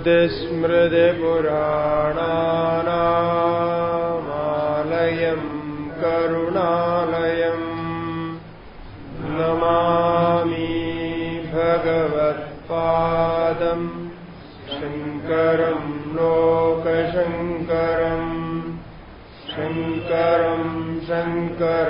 श्रुतिस्मृतिपुराणानामालयम् करुणालयम् नमामि भगवत्पादम् शङ्करम् लोकशङ्करम् शङ्करम् शङ्कराचार्यम्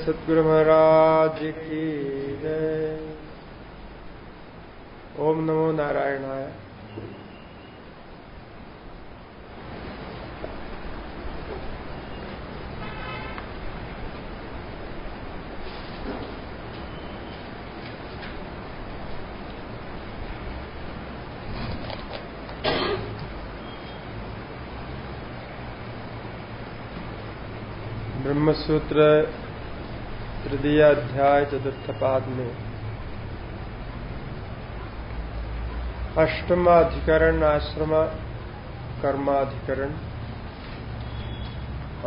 सद्गुरु महाराज की जय। ओम नमो नारायणाय। ब्रह्मसूत्र तृतीय अध्याय चतुर्थ पाद में। अष्टमाधिकरण, आश्रम, कर्माधिकरण,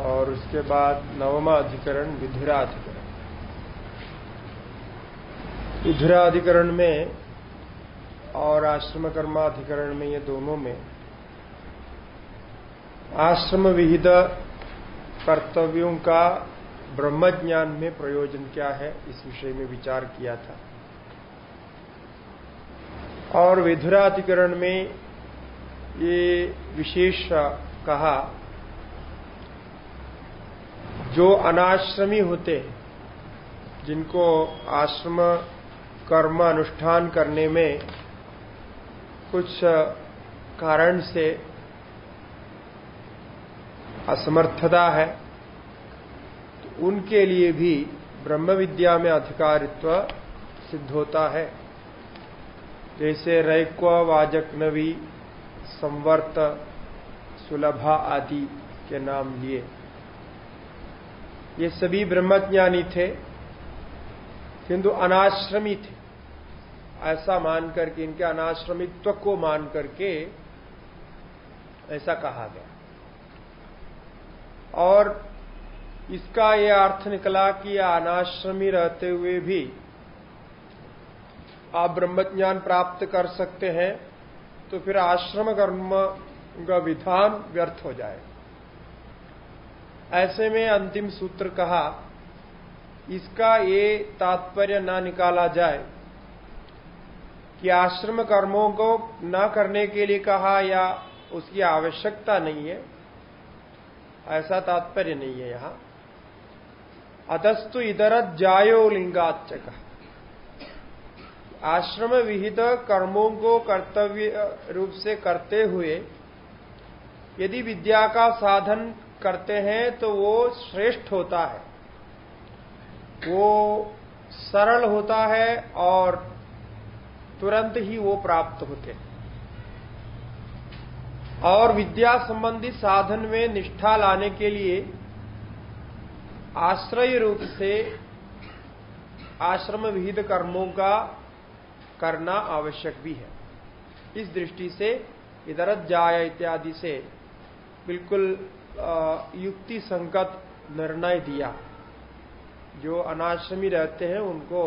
और उसके बाद नवमा अधिकरण विधुराधिकरण। विधुराधिकरण में और आश्रम कर्माधिकरण में ये दोनों में आश्रम विहित कर्तव्यों का ब्रह्म ज्ञान में प्रयोजन क्या है? इस विषय में विचार किया था। और विधुराधिकरण में ये विशेष कहा, जो अनाश्रमी होते हैं, जिनको आश्रम, कर्म, अनुष्ठान करने में कुछ कारण से असमर्थता है उनके लिए भी ब्रह्म विद्या में अधिकारित्व सिद्ध होता है। जैसे रैक्व वाजकनवी संवर्त, सुलभा आदि के नाम लिए। ये सभी ब्रह्मज्ञानी थे, किंतु अनाश्रमी थे। ऐसा मान करके, इनके अनाश्रमित्व को मान करके ऐसा कहा गया। और इसका यह अर्थ निकला कि अनाश्रमी रहते हुए भी आप ब्रह्मज्ञान प्राप्त कर सकते हैं तो फिर आश्रम कर्म का विधान व्यर्थ हो जाए। ऐसे में अंतिम सूत्र कहा, इसका ये तात्पर्य ना निकाला जाए कि आश्रम कर्मों को न करने के लिए कहा या उसकी आवश्यकता नहीं है, ऐसा तात्पर्य नहीं है यहाँ। अतस्तु इधर जायो लिंगाचक आश्रम विहित कर्मों को कर्तव्य, रूप से करते हुए, यदि विद्या का साधन करते हैं तो वो श्रेष्ठ होता है। वो सरल होता है और तुरंत ही वो प्राप्त होते हैं। और विद्या संबंधी साधन में निष्ठा लाने के लिए आश्रय रूप से आश्रम विहित कर्मों का करना आवश्यक भी है। इस दृष्टि से इधर जाय इत्यादि से बिल्कुल युक्ति संकट निर्णय दिया। जो अनाश्रमी रहते हैं, उनको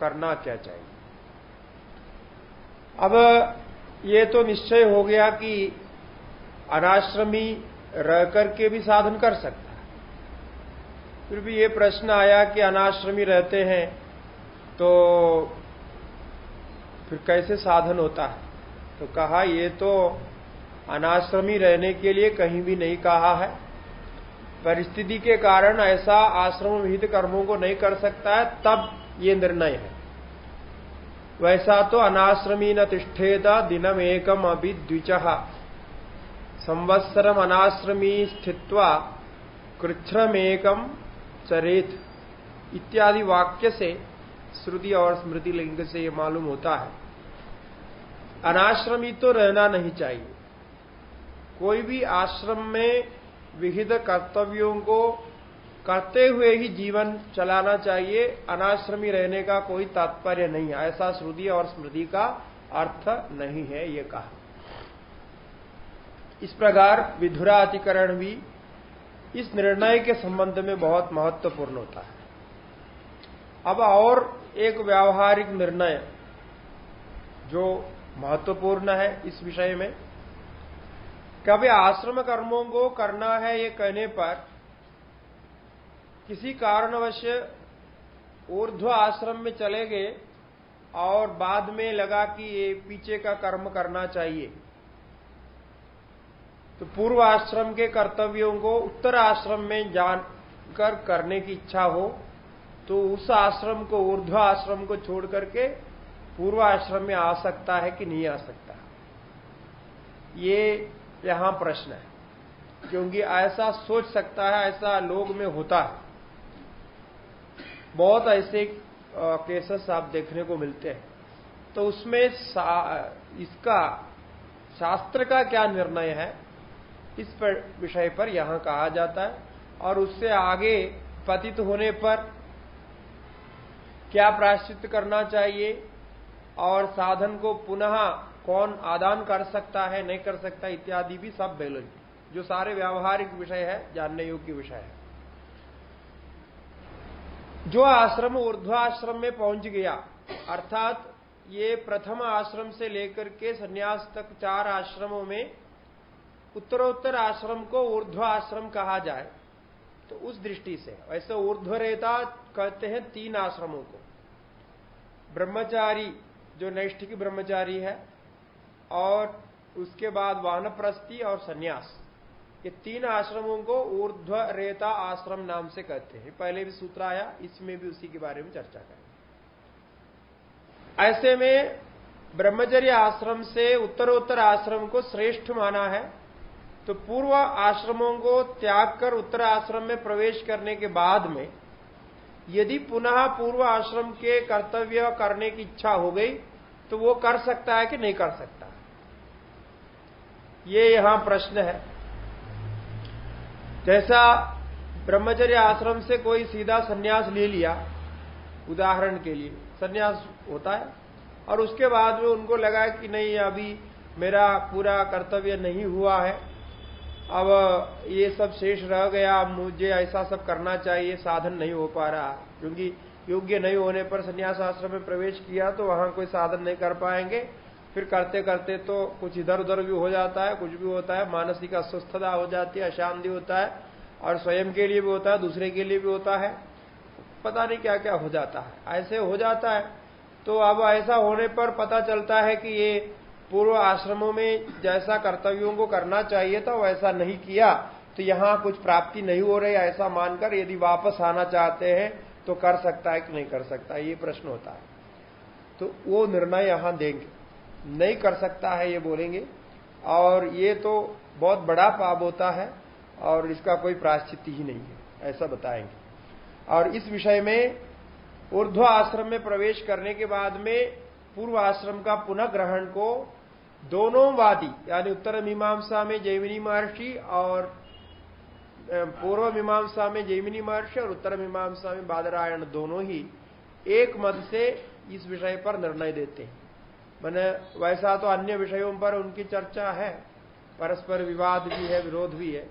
करना क्या चाहिए? अब ये तो निश्चय हो गया कि अनाश्रमी रह करके भी साधन कर सकता है। फिर भी ये प्रश्न आया कि अनाश्रमी रहते हैं तो फिर कैसे साधन होता है? तो कहा, ये तो अनाश्रमी रहने के लिए कहीं भी नहीं कहा है। परिस्थिति के कारण ऐसा आश्रम विहित कर्मों को नहीं कर सकता है, तब ये निर्णय है। वैसा तो अनाश्रमी न तिष्ठेद दिनम एकम अभी द्विच संवत्सरम अनाश्रमी स्थित्वा कृच्छ्रमेकम चरेत इत्यादि वाक्य से श्रुति और स्मृति लिंग से ये मालूम होता है। अनाश्रमी तो रहना नहीं चाहिए। कोई भी आश्रम में विहित कर्तव्यों को करते हुए ही जीवन चलाना चाहिए, अनाश्रमी रहने का कोई तात्पर्य नहीं है। ऐसा श्रुति और स्मृति का अर्थ नहीं है ये कहा। इस प्रकार विधुराधिकरण भी इस निर्णय के संबंध में बहुत महत्वपूर्ण होता है। अब और एक व्यावहारिक निर्णय जो महत्वपूर्ण है इस विषय में कभी आश्रम कर्मों को करना है ये कहने पर किसी कारणवश ऊर्ध्व आश्रम में चले गए और बाद में लगा कि ये पीछे का कर्म करना चाहिए। तो पूर्व आश्रम के कर्तव्यों को उत्तर आश्रम में जानकर करने की इच्छा हो तो उस आश्रम को, ऊर्ध्व आश्रम को छोड़ करके पूर्व आश्रम में आ सकता है कि नहीं आ सकता? ये यहाँ प्रश्न है। क्योंकि ऐसा सोच सकता है, ऐसा लोग में होता है। बहुत ऐसे केसेस आप देखने को मिलते हैं। तो उसमें इसका शास्त्र का क्या निर्णय है? इस पर विषय पर यहाँ कहा जाता है। और उससे आगे पतित होने पर क्या प्राश्चित करना चाहिए? और साधन को पुनः कौन आदान कर सकता है, नहीं कर सकता, इत्यादि भी सब बेलन। जो सारे व्यावहारिक विषय है, जानने योग्य विषय है। जो आश्रम ऊर्ध्वाश्रम में पहुँच गया, अर्थात ये प्रथम आश्रम से लेकर के संन्यास तक चार आश्रमों में उत्तरोत्तर आश्रम को ऊर्ध्व आश्रम कहा जाए तो उस दृष्टि से, वैसे ऊर्ध्वरेता कहते हैं तीन आश्रमों को। ब्रह्मचारी, जो नैष्ठिक ब्रह्मचारी है, और उसके बाद वानप्रस्थी और सन्यास। ये तीन आश्रमों को ऊर्ध्व रेता आश्रम नाम से कहते हैं। पहले भी सूत्र आया, इसमें भी उसी के बारे में चर्चा करें। ऐसे में ब्रह्मचर्य आश्रम से उत्तरोत्तर आश्रम को श्रेष्ठ माना है। तो पूर्व आश्रमों को त्याग कर उत्तर आश्रम में प्रवेश करने के बाद में, यदि पुनः पूर्व आश्रम के कर्तव्य करने की इच्छा हो गई तो वो कर सकता है कि नहीं कर सकता? ये यहाँ प्रश्न है। जैसा ब्रह्मचर्य आश्रम से कोई सीधा सन्यास ले लिया, उदाहरण के लिए, सन्यास होता है, और उसके बाद में उनको लगा कि नहीं, अभी मेरा पूरा कर्तव्य नहीं हुआ है अब ये सब शेष रह गया मुझे ऐसा सब करना चाहिए साधन नहीं हो पा रहा। क्योंकि योग्य नहीं होने पर संन्यास आश्रम में प्रवेश किया तो वहाँ कोई साधन नहीं कर पाएँगे। फिर करते करते तो कुछ इधर उधर भी हो जाता है, कुछ भी होता है, मानसिक अस्वस्थता हो जाती है, अशांति होता है, और स्वयं के लिए भी होता है, दूसरे के लिए भी होता है। पता नहीं क्या क्या हो जाता है। ऐसे हो जाता है। तो अब ऐसा होने पर पता चलता है कि ये पूर्व आश्रमों में जैसा कर्तव्यों को करना चाहिए था, वैसा नहीं किया तो यहाँ कुछ प्राप्ति नहीं हो रही, ऐसा मानकर यदि वापस आना चाहते हैं तो कर सकता है कि नहीं कर सकता, ये प्रश्न होता है। तो वो निर्णय यहाँ देंगे। नहीं कर सकता है, ये बोलेंगे। और ये तो बहुत बड़ा पाप होता है, और इसका कोई प्राश्चित ही नहीं है, ऐसा बताएँगे। और इस विषय में ऊर्ध्व आश्रम में प्रवेश करने के बाद में पूर्व आश्रम का पुनः ग्रहण को दोनों वादी, यानी उत्तर मीमांसा में जैमिनी महर्षि और पूर्व मीमांसा में जैमिनी महर्षि और उत्तर मीमांसा में बादरायण दोनों ही एक मत से इस विषय पर निर्णय देते हैं। मैंने वैसा तो अन्य विषयों पर उनकी चर्चा है, परस्पर विवाद भी है, विरोध भी है,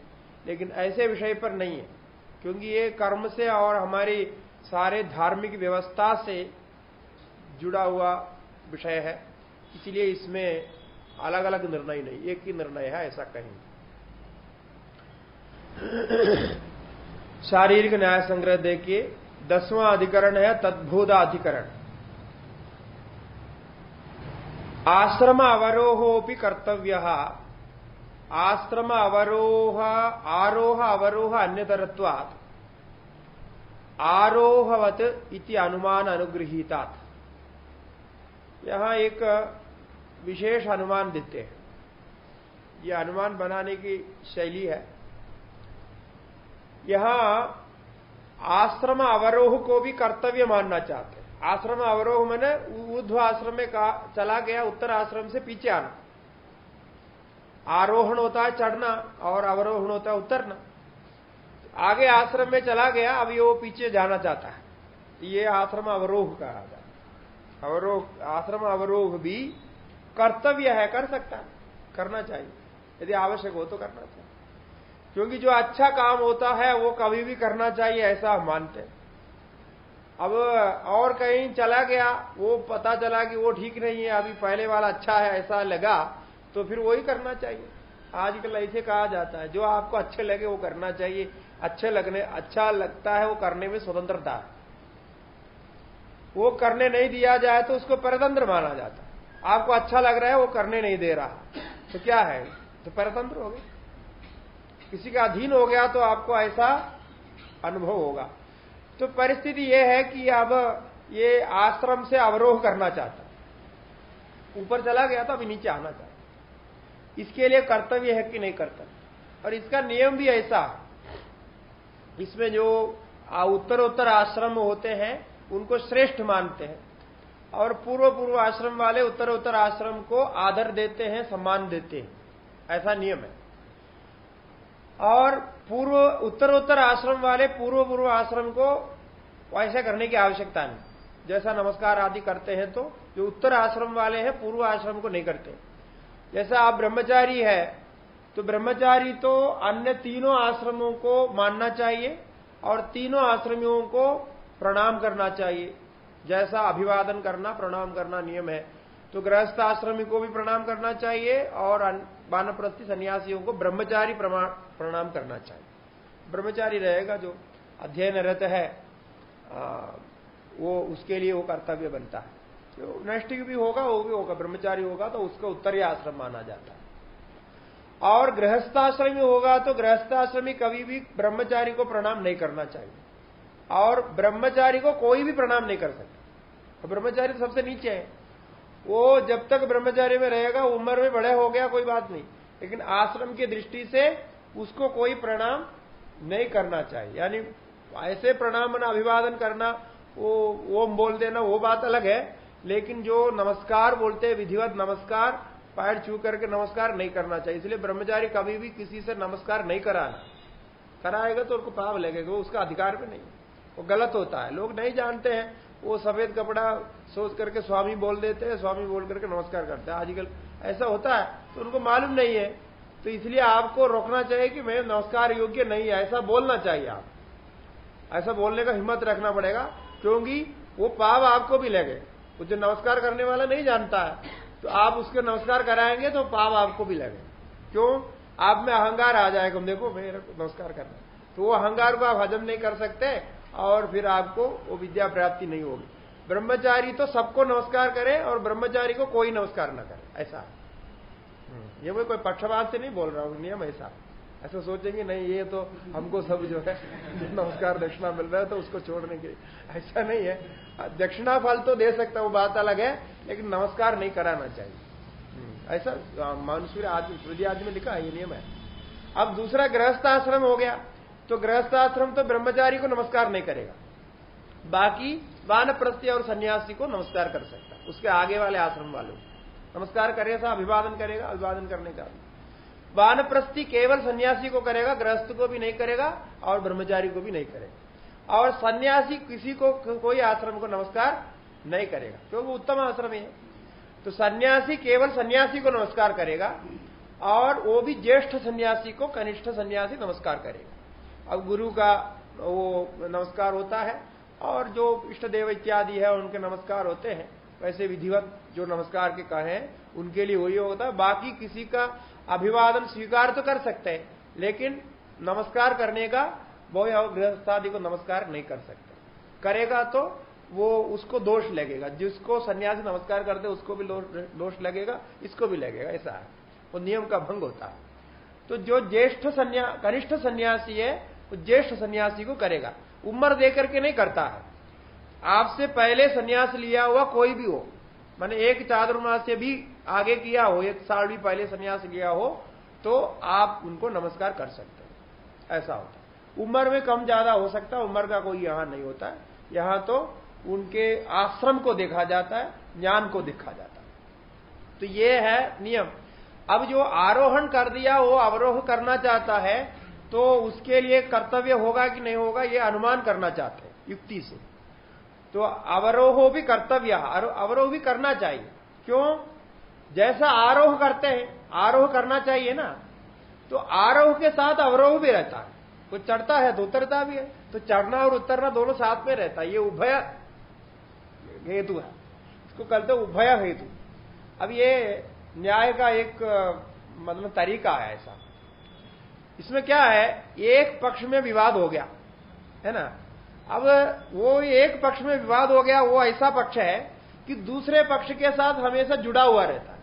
लेकिन ऐसे विषय पर नहीं है, क्योंकि ये कर्म से और हमारी सारे धार्मिक व्यवस्था से जुड़ा हुआ विषय है। इसलिए इसमें अलग अलग निर्णय नहीं, एक ही निर्णय है, ऐसा कहीं शारीरिक न्याय संग्रह देखिए, दसवां अधिकरण है तद्भूता अधिकरण आश्रम अवरोहोपि कर्तव्य। आश्रम अवरोह आरोह, अवरोह अन्यतरत्वात्। आरोहवत इति अनुमान अनुगृहितात। यहाँ एक विशेष अनुमान देते हैं। यह अनुमान बनाने की शैली है। यहाँ आश्रम अवरोह को भी कर्तव्य मानना चाहते हैं। आश्रम अवरोह मैंने ऊर्ध्व आश्रम में कहा, चला गया, उत्तर आश्रम से पीछे आना। आरोहण होता है चढ़ना और अवरोहण होता है उतरना। आगे आश्रम में चला गया, अब ये वो पीछे जाना चाहता है। ये आश्रम अवरोह जाता अवरोह, आश्रम अवरोह भी कर्तव्य है, कर सकता है, करना चाहिए। यदि आवश्यक हो तो करना चाहिए। क्योंकि जो अच्छा काम होता है, वो कभी भी करना चाहिए, ऐसा हम मानते हैं। अब और कहीं चला गया, वो पता चला कि वो ठीक नहीं है, अभी पहले वाला अच्छा है, ऐसा लगा तो फिर वही करना चाहिए। आजकल ऐसे कहा जाता है, जो आपको अच्छे लगे, वो करना चाहिए। अच्छे लगने अच्छा लगता है, वो करने में स्वतंत्रता है। वो करने नहीं दिया जाए तो उसको परतंत्र माना जाता है। आपको अच्छा लग रहा है, वो करने नहीं दे रहा। तो क्या है? तो परतंत्र हो गया। किसी का अधीन हो गया तो आपको ऐसा अनुभव होगा। तो परिस्थिति यह है कि अब ये आश्रम से अवरोह करना चाहता ऊपर चला गया तो अभी नीचे आना चाहता इसके लिए कर्तव्य है कि नहीं कर्तव्य? और इसका नियम भी ऐसा इसमें जो उत्तर उत्तर आश्रम होते हैं उनको श्रेष्ठ मानते हैं और पूर्व पूर्व आश्रम वाले उत्तर उत्तर आश्रम को आदर देते हैं, सम्मान देते हैं। ऐसा नियम है। और पूर्व उत्तर उत्तर आश्रम वाले पूर्व पूर्व आश्रम को ऐसा करने की आवश्यकता नहीं। जैसा नमस्कार आदि करते हैं तो जो उत्तर आश्रम वाले हैं, पूर्व आश्रम को नहीं करते। जैसा आप ब्रह्मचारी है तो ब्रह्मचारी तो अन्य तीनों आश्रमों को मानना चाहिए और तीनों आश्रमियों को प्रणाम करना चाहिए। जैसा अभिवादन करना प्रणाम करना नियम है। तो गृहस्थ आश्रमी को भी प्रणाम करना चाहिए और वानप्रस्थी सन्यासियों को ब्रह्मचारी प्रणाम करना चाहिए। ब्रह्मचारी रहेगा जो अध्ययन रहता है आ, वो उसके लिए वो कर्तव्य बनता है। जो नैष्टिक भी होगा वो भी होगा। ब्रह्मचारी होगा तो उसका उत्तरी आश्रम माना जाता है। और गृहस्थाश्रमी होगा तो गृहस्थाश्रमी कभी भी ब्रह्मचारी को प्रणाम नहीं करना चाहिए। और ब्रह्मचारी को कोई भी प्रणाम नहीं कर सकता। तो ब्रह्मचारी तो सबसे नीचे है। वो जब तक ब्रह्मचारी में रहेगा, उम्र में बड़े हो गया, कोई बात नहीं। लेकिन आश्रम की दृष्टि से उसको कोई प्रणाम नहीं करना चाहिए। यानी ऐसे प्रणाम अभिवादन करना, वो ओम बोल देना, वो बात अलग है। लेकिन जो नमस्कार बोलते हैं, विधिवत नमस्कार पैर छू करके नमस्कार नहीं करना चाहिए। इसलिए ब्रह्मचारी कभी भी किसी से नमस्कार नहीं कराना। कराएगा तो उनको पाप लगेगा उसका अधिकार भी नहीं वो गलत होता है। लोग नहीं जानते हैं। वो सफ़ेद कपड़ा सोच करके स्वामी बोल देते हैं, स्वामी बोल करके नमस्कार करते हैं। आजकल ऐसा होता है तो उनको मालूम नहीं है। तो इसलिए आपको रोकना चाहिए कि मैं नमस्कार योग्य नहीं है। ऐसा बोलना चाहिए आप। ऐसा बोलने का हिम्मत रखना पड़ेगा, क्योंकि वो पाप आपको भी लगे। वो जो नमस्कार करने वाला नहीं जानता है तो आप उसके नमस्कार कराएँगे तो पाप आपको भी लगे। क्यों? आप में अहंकार आ जाएगा। देखो, मेरे को नमस्कार करना तो वो अहंकार को आप हजम नहीं कर सकते। और फिर आपको वो विद्या प्राप्ति नहीं होगी। ब्रह्मचारी तो सबको नमस्कार करे और ब्रह्मचारी को कोई नमस्कार न करे ऐसा। ये मैं कोई पक्षपात से नहीं बोल रहा हूँ नियम ऐसा। ऐसा सोचेंगे नहीं ये तो हमको सब जो है नमस्कार दक्षिणा मिल रहा है तो उसको छोड़ने के ऐसा नहीं है। दक्षिणा फल तो दे सकता वो बात अलग है लेकिन नमस्कार नहीं कराना चाहिए। हम्म, ऐसा मनुष्य आदमी श्रुति आदि लिखा है ये नियम है। अब दूसरा गृहस्थ आश्रम हो गया। तो गृहस्थ आश्रम तो ब्रह्मचारी को नमस्कार नहीं करेगा। बाकी वान और सन्यासी को नमस्कार कर सकता है। उसके आगे वाले आश्रम वालों नमस्कार करेगा अभिवादन करेगा, अभिवादन करने का। वानप्रस्थी केवल सन्यासी को करेगा, गृहस्थ को भी नहीं करेगा और ब्रह्मचारी को भी नहीं करेगा। और सन्यासी किसी को, कोई आश्रम को नमस्कार नहीं करेगा क्योंकि वो उत्तम आश्रम है। तो सन्यासी केवल सन्यासी को नमस्कार करेगा और वो भी ज्येष्ठ सन्यासी को, कनिष्ठ सन्यासी नमस्कार करेगा। अब गुरु का वो नमस्कार होता है, और जो इष्ट देव इत्यादि है, उनके नमस्कार होते हैं। वैसे विधिवत जो नमस्कार के कहे उनके लिए वही होता है। बाकी किसी का अभिवादन स्वीकार तो कर सकते हैं, लेकिन नमस्कार करने का वो गृहस्थादि को नमस्कार नहीं कर सकते। करेगा तो वो उसको दोष लगेगा। जिसको सन्यासी नमस्कार करते उसको भी दोष लगेगा, इसको भी लगेगा, ऐसा है। वो नियम का भंग होता है। तो जो ज्येष्ठ सन्या, कनिष्ठ सन्यासी है वो ज्येष्ठ सन्यासी को करेगा। उम्र देकर के नहीं करता है। आपसे पहले सन्यास लिया हुआ कोई भी हो, माने एक चादुर्मास से भी आगे किया हो, एक साल भी पहले सन्यास लिया हो तो आप उनको नमस्कार कर सकते हो। ऐसा होता उम्र में कम ज़्यादा हो सकता है, उम्र का कोई यहाँ नहीं होता है। यहाँ तो उनके आश्रम को देखा जाता है, ज्ञान को देखा जाता है। तो ये है नियम। अब जो आरोहण कर दिया, वो अवरोह करना चाहता है तो उसके लिए कर्तव्य होगा कि नहीं होगा, ये अनुमान करना चाहते हैं, युक्ति से। तो अवरोह भी कर्तव्य अवरोह भी करना चाहिए। क्यों? जैसा आरोह करते हैं, आरोह करना चाहिए ना। तो आरोह के साथ अवरोह भी रहता है। कोई चढ़ता है तो उतरता भी है। तो चढ़ना और उतरना दोनों साथ में रहता है, ये उभय हेतु है। इसको कहते उभय हेतु। अब ये न्याय का एक मतलब तरीका है ऐसा। इसमें क्या है? एक पक्ष में विवाद हो गया, है ना? अब वो एक पक्ष में विवाद हो गया, वो ऐसा पक्ष है कि दूसरे पक्ष के साथ हमेशा जुड़ा हुआ रहता है।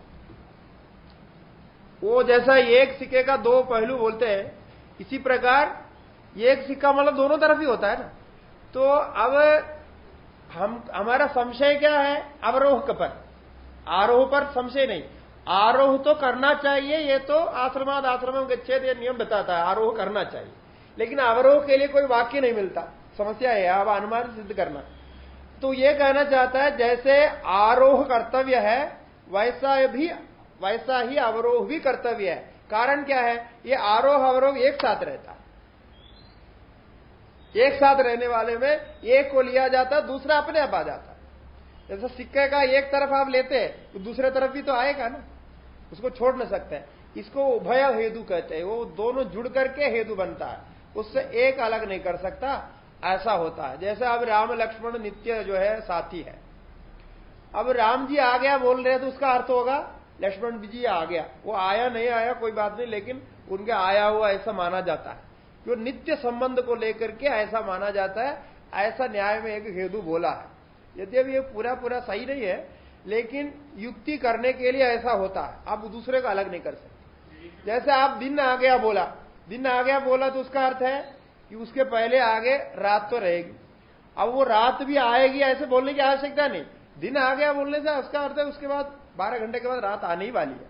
वो जैसा एक सिक्के का दो पहलू बोलते हैं, इसी प्रकार एक सिक्का मतलब दोनों तरफ़ ही होता है ना? तो अब हम, हमारा संशय क्या है? अवरोह पर। आरोह पर संशय नहीं। आरोह तो करना चाहिए, ये तो आश्रमाद आश्रम गच्छेद ये नियम बताता है, आरोह करना चाहिए। लेकिन अवरोह के लिए कोई वाक्य नहीं मिलता। समस्या है अब अनुमान सिद्ध करना। तो ये कहना चाहता है, जैसे आरोह कर्तव्य है, वैसा भी, वैसा ही अवरोह भी कर्तव्य है। कारण क्या है? ये आरोह अवरोह एक साथ रहता। एक साथ रहने वाले में एक को लिया जाता, दूसरा अपने आप आ जाता। जैसे सिक्के का एक तरफ़ आप लेते हैं तो दूसरे तरफ़ भी तो आएगा ना। उसको छोड़ नहीं सकते इसको उभय हेतु कहते हैं। वो दोनों जुड़ करके हेतु बनता है। उससे एक अलग नहीं कर सकता। ऐसा होता है। जैसे अब राम लक्ष्मण नित्य जो है, साथी है। अब राम जी आ गया, बोल रहे तो उसका अर्थ होगा, लक्ष्मण जी आ गया। वो आया, नहीं आया, कोई बात नहीं, लेकिन उनके आया हुआ ऐसा माना जाता है। जो नित्य संबंध को लेकर के ऐसा माना जाता है, ऐसा न्याय में एक हेतु बोला है। यदि अब ये पूरा पूरा सही नहीं है लेकिन युक्ति करने के लिए ऐसा होता है। आप दूसरे का अलग नहीं कर सकते। जैसे आप दिन आ गया बोला। दिन आ गया बोला तो उसका अर्थ है कि उसके पहले आगे रात तो रहेगी। अब वो रात भी आएगी ऐसे बोलने की आवश्यकता नहीं। दिन आ गया बोलने से उसका अर्थ है उसके बाद बारह घंटे के बाद रात आने ही वाली है।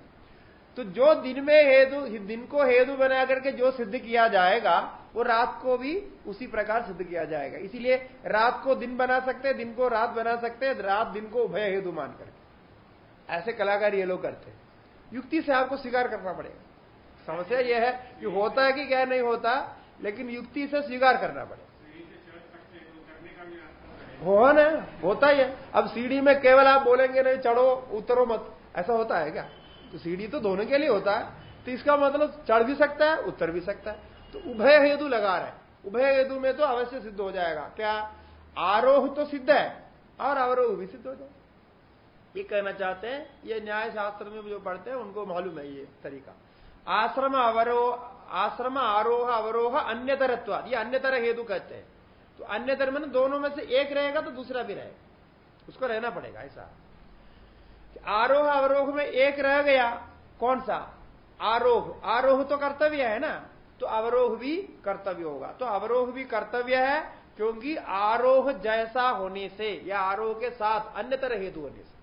तो जो दिन में हेतु, दिन को हेतु बना करके जो सिद्ध किया जाएगा वो रात को भी उसी प्रकार सिद्ध किया जाएगा। इसीलिए रात को दिन बना सकते हैं, दिन को रात बना सकते हैं, रात दिन को उभय हेतु मान करके। ऐसे कलाकार ये लोग करते युक्ति से आपको स्वीकार करना पड़ेगा। समस्या यह है कि होता है कि क्या नहीं होता, लेकिन युक्ति से स्वीकार करना पड़ेगा। हो ना, होता ही है। अब सीढ़ी में केवल आप बोलेंगे नहीं, चढ़ो, उतरो मत। ऐसा होता है क्या? तो सीढ़ी तो दोनों के लिए होता है। तो इसका मतलब चढ़ भी सकता है, उतर भी सकता है। तो उभय हेतु लगा रहे उभय हेतु में तो अवश्य सिद्ध हो जाएगा। क्या आरोह तो सिद्ध है? और अवरोह भी सिद्ध हो जाए ये कहना चाहते हैं, ये न्याय शास्त्र में जो पढ़ते हैं, उनको मालूम है ये तरीका। आश्रम अवरोह, आश्रम आरोह, अवरोह अन्य तरत्व ये अन्य तरह हेतु कहते हैं। तो अन्य तरह में दोनों में से एक रहेगा तो दूसरा भी रहेगा। उसको रहना पड़ेगा, ऐसा। आरोह, अवरोह में एक रह गया। कौन सा? आरोह। आरोह तो कर्तव्य है ना? तो अवरोह भी कर्तव्य होगा। तो अवरोह भी कर्तव्य है, क्योंकि आरोह जैसा होने से, या आरोह के साथ अन्य तरह हेतु होने से।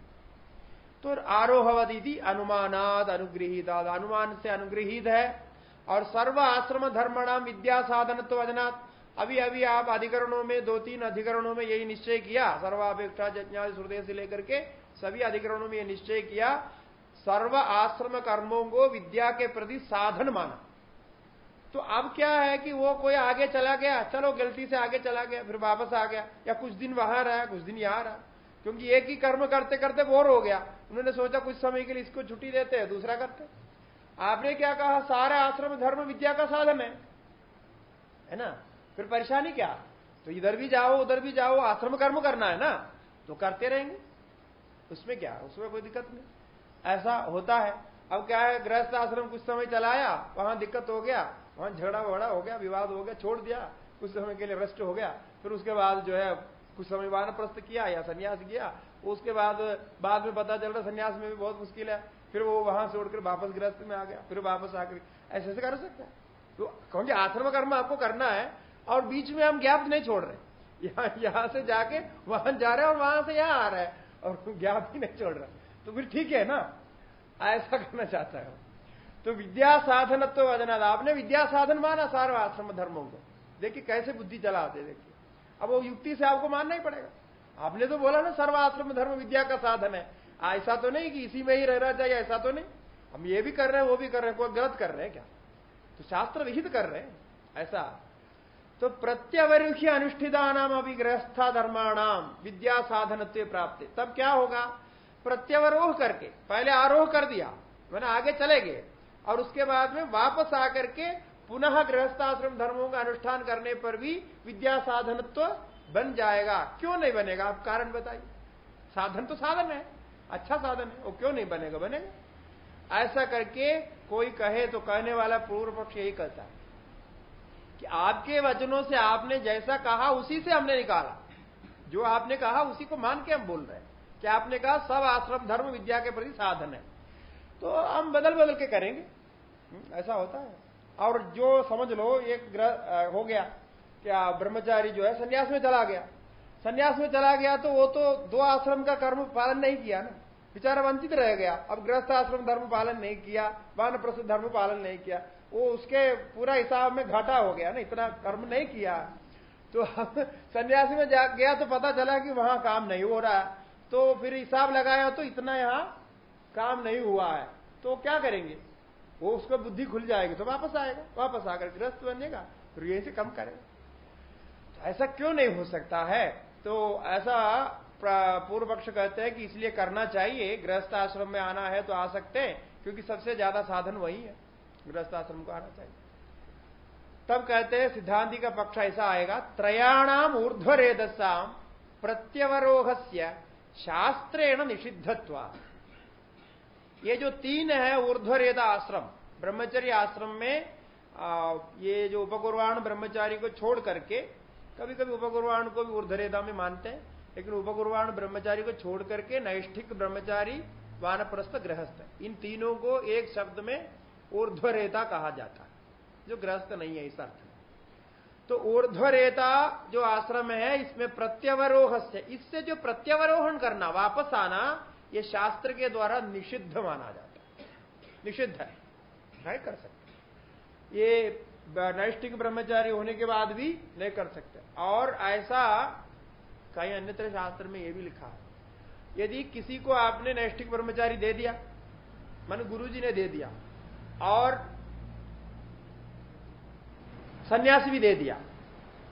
तो आरोहवदीति अनुमानाद अनुग्रहित अनुमान से अनुग्रहित है, और सर्व आश्रम धर्मणाम विद्या साधन तो वजनात् अभी अभी आप अधिकरणों में, दो तीन अधिकरणों में यही निश्चय किया, सर्वापेक्षा जज्ञा श्रुदय से लेकर के सभी अधिकरणों में यह निश्चय किया, सर्व आश्रम कर्मों को विद्या के प्रति साधन माना। तो अब क्या है कि वो कोई आगे चला गया, चलो गलती से आगे चला गया, फिर वापस आ गया, या कुछ दिन वहाँ रहा, कुछ दिन यहाँ रहा। क्योंकि एक ही कर्म करते करते बोर हो गया। उन्होंने सोचा कुछ समय के लिए इसको छुट्टी देते हैं, दूसरा करते आपने क्या कहा? सारा आश्रम धर्म विद्या का साधन है। है ना? फिर परेशानी क्या? तो इधर भी जाओ, उधर भी जाओ, आश्रम कर्म करना है ना? तो करते रहेंगे। उसमें क्या? उसमें कोई दिक्कत नहीं। ऐसा होता है। अब क्या है? गृहस्थ आश्रम कुछ समय चलाया, वहाँ दिक्कत हो गया। वहाँ झगड़ा वगड़ा हो गया, विवाद हो गया, छोड़ दिया, कुछ समय के लिए रेस्ट हो गया, फिर उसके बाद जो है कुछ समय प्रस्त किया या संन्यास किया, उसके बाद बाद में पता चल रहा संन्यास में भी बहुत मुश्किल है, फिर वो वहाँ से उड़कर वापस गृहस्थ में आ गया, फिर वापस आकर ऐसे ऐसे कर सकता है। तो क्योंकि आश्रम कर्म आपको करना है और बीच में हम गैप नहीं छोड़ रहे यहाँ यहाँ से जाके वहाँ जा रहे हैं और वहाँ से यहाँ आ रहा है और गैप ही नहीं छोड़ रहा तो फिर ठीक है ना? ऐसा करना चाहता है तो विद्या साधन तो वजनाद आपने विद्या साधन माना सार्व आश्रम धर्मों को देखिए कैसे बुद्धि चलाते देखिए। अब वो युक्ति से आपको मानना ही पड़ेगा। आपने तो बोला ना सर्वाश्रम धर्म विद्या का साधन है। ऐसा तो नहीं कि इसी में ही रहना चाहिए, ऐसा तो नहीं। हम ये भी कर रहे हैं, वो भी कर रहे हैं, कोई गलत कर रहे हैं क्या? तो शास्त्र विहित कर रहे हैं, ऐसा। तो प्रत्यवरुह्य अनुष्ठिता नाम अभी गृहस्था धर्माणाम, विद्या साधन प्राप्त। तब क्या होगा? प्रत्यवरोह करके, पहले आरोह कर दिया, मैंने आगे चले गए। और उसके बाद में वापस आकर के पुनः गृहस्थाश्रम धर्मों का अनुष्ठान करने पर भी विद्या साधनत्व बन जाएगा। क्यों नहीं बनेगा? आप कारण बताइए। साधन तो साधन है। अच्छा साधन है। वो क्यों नहीं बनेगा? बनेगा। ऐसा करके कोई कहे तो कहने वाला पूर्व पक्ष यही कहता है कि आपके वचनों से आपने जैसा कहा, उसी से हमने निकाला। जो आपने कहा, उसी को मान के हम बोल रहे हैं कि आपने कहा, सब आश्रम धर्म विद्या के प्रति साधन है। तो हम बदल बदल के करेंगे। ऐसा होता है। और जो समझ लो, एक ग्रह हो गया क्या ब्रह्मचारी जो है, सन्यास में चला गया। सन्यास में चला गया तो वो तो दो आश्रम का कर्म पालन नहीं किया ना। बेचारा वंचित रह गया। अब ग्रस्त आश्रम धर्म पालन नहीं किया, वन प्रसिद्ध धर्म पालन नहीं किया। वो उसके पूरा हिसाब में घाटा हो गया ना, इतना कर्म नहीं किया। तो सन्यासी में जा गया तो पता चला कि वहाँ काम नहीं हो रहा। तो फिर हिसाब लगाया तो इतना यहाँ काम नहीं हुआ है। तो क्या करेंगे? वो उसको बुद्धि खुल जाएगी तो वापस आएगा, वापस आकर ग्रस्त बनेगा। फिर यही से कम करेगा। तो ऐसा क्यों नहीं हो सकता है? तो ऐसा पूर्व पक्ष कहते हैं कि इसलिए करना चाहिए गृहस्थ आश्रम में आना है तो आ सकते हैं, क्योंकि सबसे ज़्यादा साधन वही है गृहस्थ आश्रम को आना चाहिए। तब कहते हैं, सिद्धांति का पक्ष ऐसा आएगा, त्रयाणाम ऊर्ध्वरेदसाम प्रत्यवरोहस्य शास्त्रेण निषिद्धत्व। ये जो तीन है ऊर्ध्वरेदा आश्रम ब्रह्मचर्य आश्रम में आ, ये जो उपकुर्वाण ब्रह्मचारी को छोड़ करके कभी कभी उपकुर्वाण को भी ऊर्धरेदा में मानते हैं लेकिन उपकुर्वाण ब्रह्मचारी को छोड़ करके नैष्ठिक ब्रह्मचारी वानप्रस्थ गृहस्थ इन तीनों को एक शब्द में ऊर्ध्वरेता कहा जाता है जो गृहस्थ नहीं है इस अर्थ में। तो ऊर्ध्वरेता जो आश्रम है इसमें प्रत्यवरोह से इससे जो प्रत्यवरोहण करना वापस आना ये शास्त्र के द्वारा निषिद्ध माना जाता है। निषिद्ध है। नहीं कर सकते। ये नैष्ठिक ब्रह्मचारी होने के बाद भी नहीं कर सकते। और ऐसा कहीं अन्यत्र शास्त्र में यह भी लिखा है। यदि किसी को आपने नैष्ठिक ब्रह्मचारी दे दिया, मन गुरु जी ने दे दिया, और सन्यासी भी दे दिया,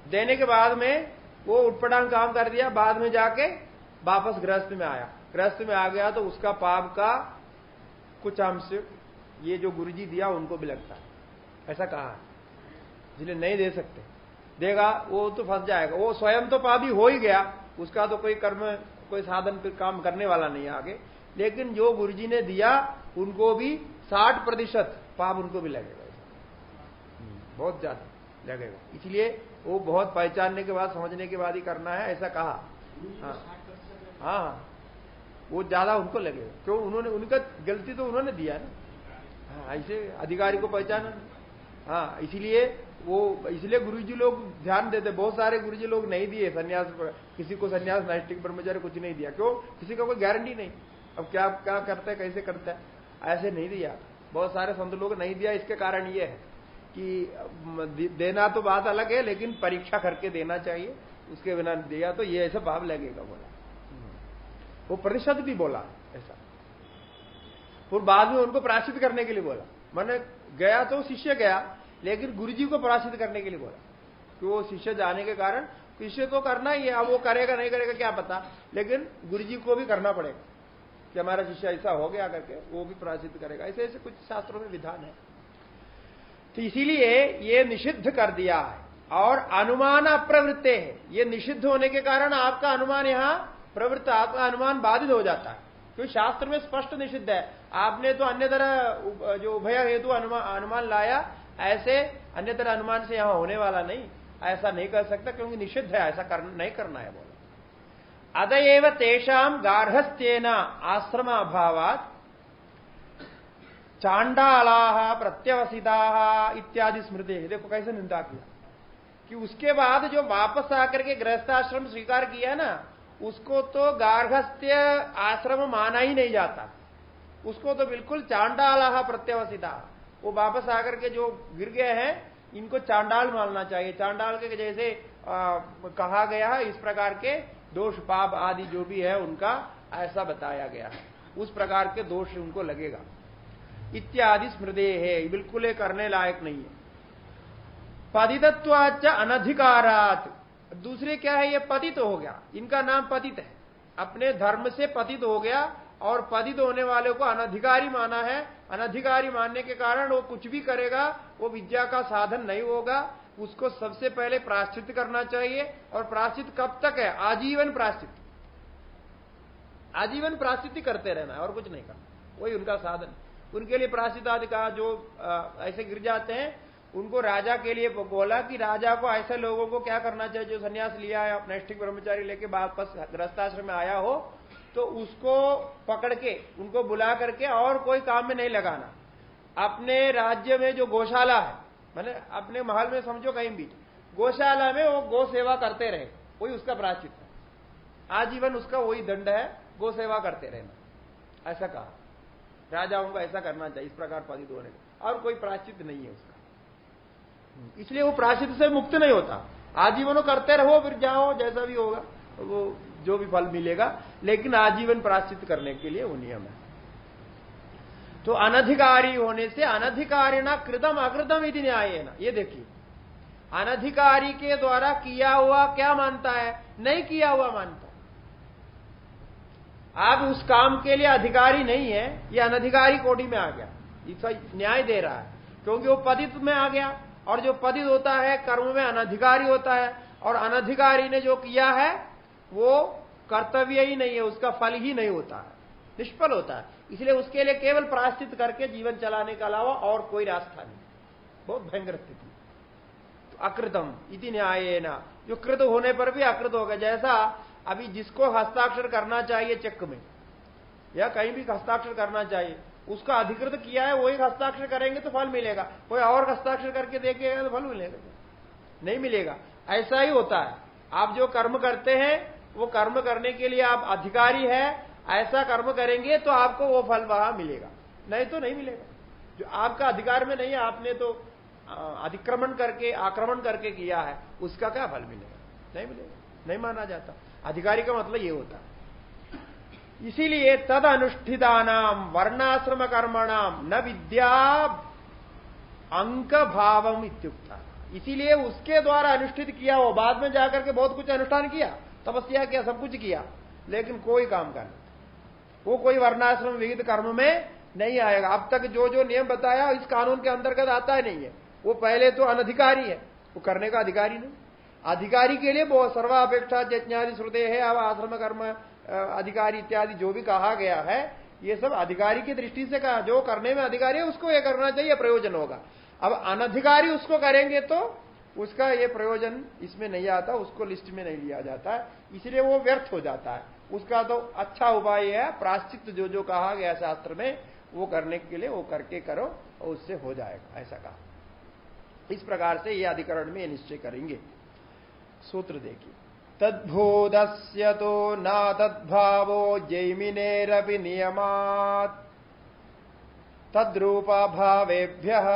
देने के बाद में वो उठपटांग काम कर दिया, बाद में जाके वापस गृहस्थ में आया। गृहस्थ में आ गया तो उसका पाप का कुछ अंश ये जो गुरुजी दिया उनको भी लगता है। ऐसा कहा है। इसलिए नहीं दे सकते। देगा वो तो फंस जाएगा। वो स्वयं तो पापी हो ही गया। उसका तो कोई कर्म कोई साधन काम करने वाला नहीं आगे। लेकिन जो गुरुजी ने दिया उनको भी साठ प्रतिशत पाप उनको भी लगेगा। बहुत ज़्यादा लगेगा। इसलिए वो बहुत पहचानने के बाद समझने के बाद ही करना है ऐसा कहा। हाँ। हाँ, हाँ। वो ज़्यादा उनको लगेगा क्यों? उन्होंने, उनका गलती तो उन्होंने दिया ना। हाँ ऐसे अधिकारी को पहचाना। हाँ इसीलिए वो, इसलिए गुरुजी लोग ध्यान देते। बहुत सारे गुरुजी लोग नहीं दिए संन्यास किसी को संन्यास नैष्टिक ब्रह्मचारी कुछ नहीं दिया। क्यों? किसी का कोई गारंटी नहीं। अब क्या क्या करता है, कैसे करता है? ऐसे नहीं दिया। बहुत सारे संत लोग नहीं दिया। इसके कारण ये है कि देना तो बात अलग है, लेकिन परीक्षा करके देना चाहिए। उसके बिना दिया तो ये ऐसा भाव लगेगा बोला। वो प्रतिशत भी बोला ऐसा। फिर बाद में उनको प्राशित करने के लिए बोला। मैंने गया तो शिष्य गया, लेकिन गुरुजी को परासित करने के लिए बोला कि वो शिष्य जाने के कारण शिष्य तो करना ही है, अब वो करेगा, नहीं करेगा, क्या पता? लेकिन गुरुजी को भी करना पड़ेगा कि हमारा शिष्य ऐसा हो गया करके वो भी परासित करेगा। ऐसे ऐसे कुछ शास्त्रों में विधान है। तो इसीलिए ये निषिद्ध कर दिया है और अनुमान अप्रवृत्ते है। ये निषिद्ध होने के कारण आपका अनुमान यहाँ प्रवृत्त आपका अनुमान बाधित हो जाता है। क्योंकि शास्त्र में स्पष्ट निषिद्ध है। आपने तो अन्य तरह जो उभय हेतु अनुमान लाया ऐसे अन्य तरह अनुमान से यहाँ होने वाला नहीं। ऐसा नहीं कर सकता क्योंकि निषिद्ध है ऐसा कर, नहीं करना है बोला। अतएव तेषाम गार्हस्थ्यन आश्रम अभावात चांडाला प्रत्यवसिता इत्यादि स्मृति। देखो कैसे निंदा किया। कि उसके बाद जो वापस आकर के गृहस्थाश्रम स्वीकार किया ना उसको तो गार्हस्थ्य आश्रम माना ही नहीं जाता। उसको तो बिल्कुल चांडाला प्रत्यवसिता। वो वापस आकर के जो गिर गए हैं इनको चांडाल मानना चाहिए। चांडाल के जैसे आ, कहा गया है इस प्रकार के दोष पाप आदि जो भी है उनका ऐसा बताया गया है। उस प्रकार के दोष उनको लगेगा। इत्यादि स्मृदे है बिल्कुल करने लायक नहीं है। पदितत्वाच अनधिकारात। दूसरे क्या है ये पतित हो गया। इनका नाम पतित है। अपने धर्म से पतित हो गया और पतित होने वाले को अनधिकारी माना है। अनधिकारी मानने के कारण वो कुछ भी करेगा वो विद्या का साधन नहीं होगा। उसको सबसे पहले प्राश्चित करना चाहिए। और प्राश्चित कब तक है? आजीवन प्राश्चित। आजीवन प्राश्चित करते रहना है और कुछ नहीं करना। वही उनका साधन। उनके लिए प्राश्चित आदि का जो आ, ऐसे गिर जाते हैं उनको राजा के लिए बोला कि राजा को ऐसे लोगों को क्या करना चाहिए जो सन्यास लिया है नैष्ठिक ब्रह्मचारी लेके वापस ग्रस्ताश्रम में आया हो तो उसको पकड़ के, उनको बुला करके और कोई काम में नहीं लगाना। अपने राज्य में जो गौशाला है मैंने अपने महल में समझो कहीं भी, गौशाला में वो गौ सेवा करते रहे, वही उसका प्राचित है। आजीवन उसका वही दंड है, गो सेवा करते रहना। ऐसा कहा। राजाओं को ऐसा करना चाहिए, इस प्रकार पदित होने और कोई प्राचित नहीं है उसका। इसलिए वो प्राचित से मुक्त नहीं होता। आजीवन करते रहो, फिर जाओ, जैसा भी होगा, वो जो भी फल मिलेगा। लेकिन आजीवन प्राश्चित करने के लिए वो नियम है। तो अनधिकारी होने से अनधिकारी ना कृतम अकृतम यदि न्याय है ना ये देखिए, अनधिकारी के द्वारा किया हुआ क्या मानता है? नहीं किया हुआ मानता। आप उस काम के लिए अधिकारी नहीं है, ये अनधिकारी कोटि में आ गया। इसका न्याय दे रहा है, क्योंकि वो पदित में आ गया। और जो पदित होता है, कर्म में अनधिकारी होता है, और अनधिकारी ने जो किया है, वो कर्तव्य ही नहीं है, उसका फल ही नहीं होता है। निष्फल होता है। इसलिए उसके लिए केवल प्राश्चित करके जीवन चलाने के अलावा और कोई रास्ता नहीं। बहुत भयंकर स्थिति। तो अकृतम इति न्याय जो कृत होने पर भी अकृत होगा जैसा अभी जिसको हस्ताक्षर करना चाहिए चेक में, या कहीं भी हस्ताक्षर करना चाहिए उसका अधिकृत किया है, वही हस्ताक्षर करेंगे तो फल मिलेगा। कोई और हस्ताक्षर करके देखेगा तो फल मिलेगा। नहीं मिलेगा। ऐसा ही होता है। आप जो कर्म करते हैं, वो कर्म करने के लिए आप अधिकारी है, ऐसा कर्म करेंगे तो आपको वो फल वहाँ मिलेगा। नहीं तो नहीं मिलेगा। जो आपका अधिकार में नहीं है, आपने तो अतिक्रमण करके, आक्रमण करके किया है, उसका क्या फल मिलेगा? नहीं मिलेगा। नहीं माना जाता। अधिकारी का मतलब ये होता है। इसीलिए तद अनुष्ठितानाम वर्णाश्रम कर्मणाम न विद्या अंक भावम इत्युक्ता। इसीलिए उसके द्वारा अनुष्ठित किया, वो बाद में जाकर के बहुत कुछ अनुष्ठान किया, तपस्या किया, सब कुछ किया, लेकिन कोई काम का नहीं। वो कोई वर्णाश्रम विविध कर्म में नहीं आएगा। अब तक जो जो नियम बताया, इस कानून के अंतर्गत आता ही नहीं है। वो पहले तो अनधिकारी है, वो करने का अधिकारी नहीं। अधिकारी के लिए वो सर्वापेक्षा जज्ञादि श्रुते है, अब आश्रम कर्म अधिकारी इत्यादि जो भी कहा गया है, ये सब अधिकारी की दृष्टि से कहा, जो करने में अधिकारी है, उसको ये करना चाहिए प्रयोजन होगा। अब अनधिकारी उसको करेंगे तो उसका ये प्रयोजन इसमें नहीं आता, उसको लिस्ट में नहीं लिया जाता, इसलिए वो व्यर्थ हो जाता है। उसका तो अच्छा उपाय है प्राश्चित जो जो कहा गया शास्त्र में, वो करने के लिए वो करके करो और उससे हो जाएगा, ऐसा कहा। इस प्रकार से ये अधिकरण में निश्चय करेंगे। सूत्र देखिए। तद्भूतस्य तो न तद्भावो जैमिनेरपि नियमात्। तद्रूपाभावेभ्यः।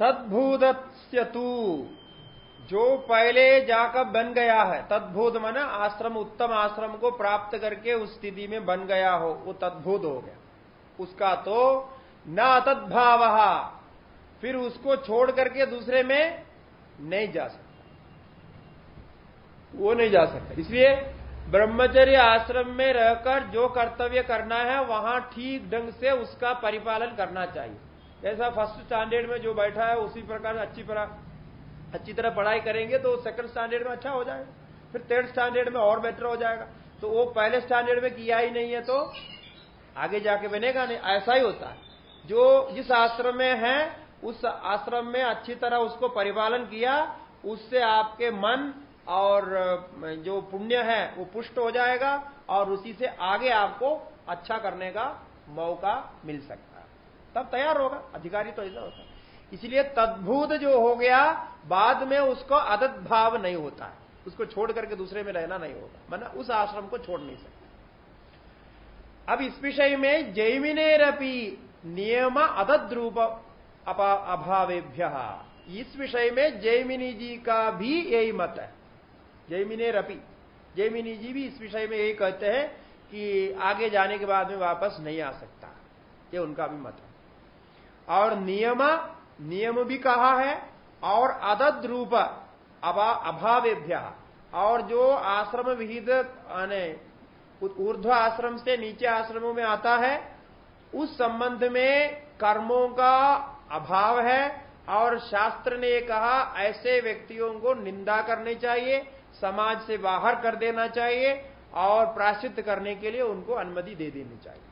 तद्भूत तू। जो पहले जाकर बन गया है, तद्भूत मन आश्रम, उत्तम आश्रम को प्राप्त करके उस स्थिति में बन गया हो, वो तद्भूत हो गया। उसका तो न तद्भाव फिर उसको छोड़ करके दूसरे में नहीं जा सकता। वो नहीं जा सकता। इसलिए ब्रह्मचर्य आश्रम में रहकर जो कर्तव्य करना है, वहाँ ठीक ढंग से उसका परिपालन करना चाहिए। जैसा फ़र्स्ट स्टैंडर्ड में जो बैठा है, उसी प्रकार अच्छी तरह अच्छी तरह पढ़ाई करेंगे तो सेकंड स्टैंडर्ड में अच्छा हो जाएगा। फिर थर्ड स्टैंडर्ड में और बेटर हो जाएगा। तो वो पहले स्टैंडर्ड में किया ही नहीं है तो आगे जाके बनेगा नहीं। ऐसा ही होता है। जो जिस आश्रम में है, उस आश्रम में अच्छी तरह उसको परिपालन किया, उससे आपके मन और जो पुण्य है, वो पुष्ट हो जाएगा और उसी से आगे आपको अच्छा करने का मौका मिल सकता तब तैयार होगा। अधिकारी तो ऐसा होता है। इसलिए तद्भूत जो हो गया, बाद में उसको आदत भाव नहीं होता है। उसको छोड़ करके दूसरे में रहना नहीं होगा। मना उस आश्रम को छोड़ नहीं सकता। अब इस विषय में जैमिनेरपी नियम अदद्रूप अभावेभ्य। इस विषय में जैमिनी जी का भी यही मत है। जैमिने रपी जैमिनी जी भी इस विषय में यही कहते हैं कि आगे जाने के बाद में वापस नहीं आ सकता। ये उनका भी मत है। और नियम नियम भी कहा है, और अदद रूप अभावेभ्य। और जो आश्रम विहित ऊर्ध्व आश्रम से नीचे आश्रमों में आता है, उस संबंध में कर्मों का अभाव है, और शास्त्र ने कहा, ऐसे व्यक्तियों को निंदा करनी चाहिए, समाज से बाहर कर देना चाहिए, और प्राश्चित करने के लिए उनको अनुमति दे देनी चाहिए।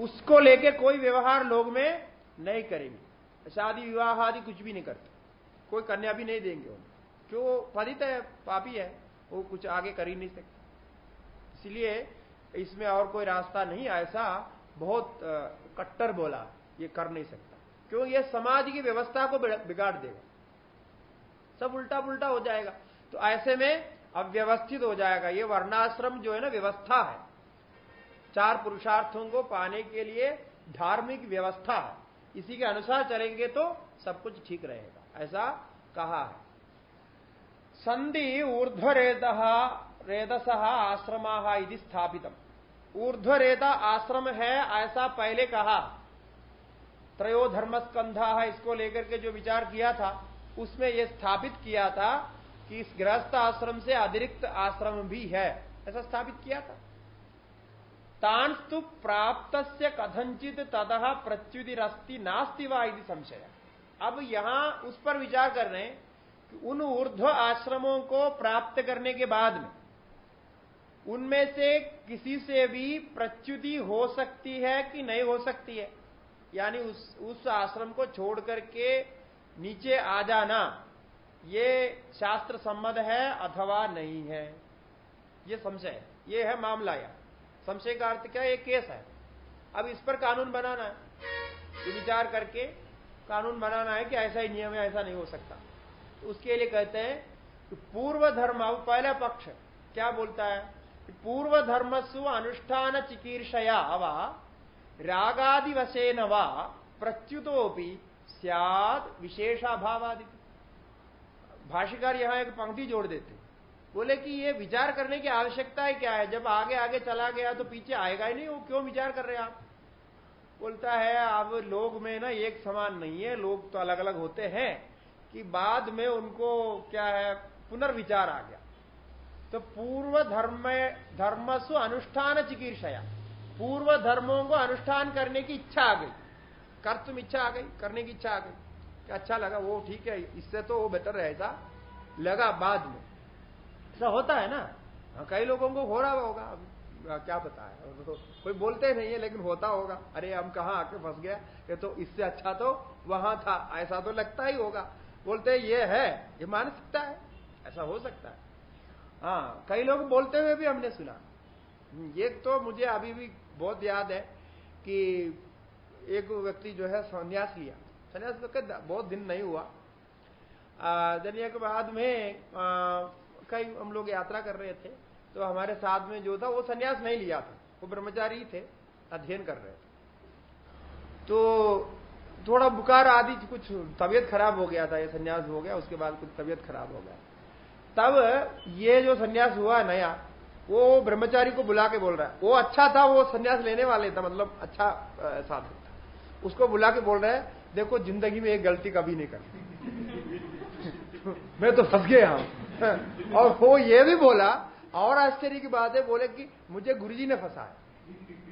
उसको लेके कोई व्यवहार लोग में नहीं करेंगे। शादी विवाह आदि कुछ भी नहीं करते। कोई कन्या भी नहीं देंगे उन्हें क्यों पदित है, पापी है, वो कुछ आगे कर ही नहीं सकते। इसलिए इसमें और कोई रास्ता नहीं, ऐसा बहुत कट्टर बोला, ये कर नहीं सकता। क्यों? ये समाज की व्यवस्था को बिगाड़ देगा। सब उल्टा पुल्टा हो जाएगा। तो ऐसे में अव्यवस्थित हो जाएगा। ये वर्णाश्रम जो है ना, व्यवस्था है। चार पुरुषार्थों को पाने के लिए धार्मिक व्यवस्था है। इसी के अनुसार चलेंगे तो सब कुछ ठीक रहेगा। ऐसा कहा है। संधि ऊर्ध्वरेद, रेदस आश्रमा यदि स्थापितम। ऊर्ध्वरेदा आश्रम है, ऐसा पहले कहा। त्रयो धर्मस्कंधा है इसको लेकर के जो विचार किया था, उसमें यह स्थापित किया था कि इस गृहस्थ आश्रम से अतिरिक्त आश्रम भी है। ऐसा स्थापित किया था। तांस्तु प्राप्त से कथंचित ततः प्रत्युदिस्ती नास्ति वा संशय। अब यहाँ उस पर विचार कर रहे हैं कि उन ऊर्ध्व आश्रमों को प्राप्त करने के बाद में उनमें से किसी से भी प्रच्युति हो सकती है कि नहीं हो सकती है? यानी उस उस आश्रम को छोड़ करके नीचे आ जाना, ये शास्त्र सम्मत है अथवा नहीं है? ये संशय ये है मामला या संशय का अर्थ क्या एक केस है। अब इस पर कानून बनाना है। विचार करके कानून बनाना है कि ऐसा ही नियम है, ऐसा नहीं हो सकता। तो उसके लिए कहते हैं कि पूर्व धर्म, अब पहला पक्ष क्या बोलता है? कि पूर्व धर्म सु अनुष्ठान चिकीर्षया वा रागादि वशेन वा प्रच्युतोपि सियाद विशेषाभावादि भाष्यकार यहाँ एक पंक्ति जोड़ देते बोले कि ये विचार करने की आवश्यकता है क्या है? जब आगे आगे चला गया तो पीछे आएगा ही नहीं, वो क्यों विचार कर रहे हैं आप? बोलता है, अब लोग में ना एक समान नहीं है, लोग तो अलग अलग होते हैं कि बाद में उनको क्या है, पुनर्विचार आ गया। तो पूर्व धर्म धर्मस्व अनुष्ठान चिकीर्षया। पूर्व धर्मों को अनुष्ठान करने की इच्छा आ गई। कर तुम इच्छा आ गई, करने की इच्छा आ गई। अच्छा लगा? वो ठीक है, इससे तो वो बेटर रहेगा। लगा बाद में। ऐसा होता है ना? हाँ, कई लोगों को हो रहा होगा। क्या पता है? तो कोई बोलते नहीं है लेकिन होता होगा। अरे हम कहा आके फंस गया ये तो इससे अच्छा तो वहाँ था। ऐसा तो लगता ही होगा। बोलते ये है ये मान सकता है। ऐसा हो सकता है। हाँ कई लोग बोलते हुए भी हमने सुना। ये तो मुझे अभी भी बहुत याद है कि एक व्यक्ति जो है संन्यास लिया। संन्यास बहुत दिन नहीं हुआ। दुनिया के बाद में कई हम लोग यात्रा कर रहे थे तो हमारे साथ में जो था, वो संन्यास नहीं लिया था। वो ब्रह्मचारी थे, अध्ययन कर रहे थे। तो थोड़ा बुखार आदि कुछ तबियत खराब हो गया था, ये संन्यास हो गया, उसके बाद कुछ तबियत खराब हो गया। तब ये जो संन्यास हुआ नया, वो ब्रह्मचारी को बुला के बोल रहा है। वो अच्छा था, वो संन्यास लेने वाले था मतलब अच्छा साधु था। उसको बुला के बोल रहा है, देखो, ज़िंदगी में एक गलती कभी नहीं करती मैं तो फंस गया हूँ। और वो ये भी बोला, और आश्चर्य की बात है, बोले कि मुझे गुरुजी ने फंसा है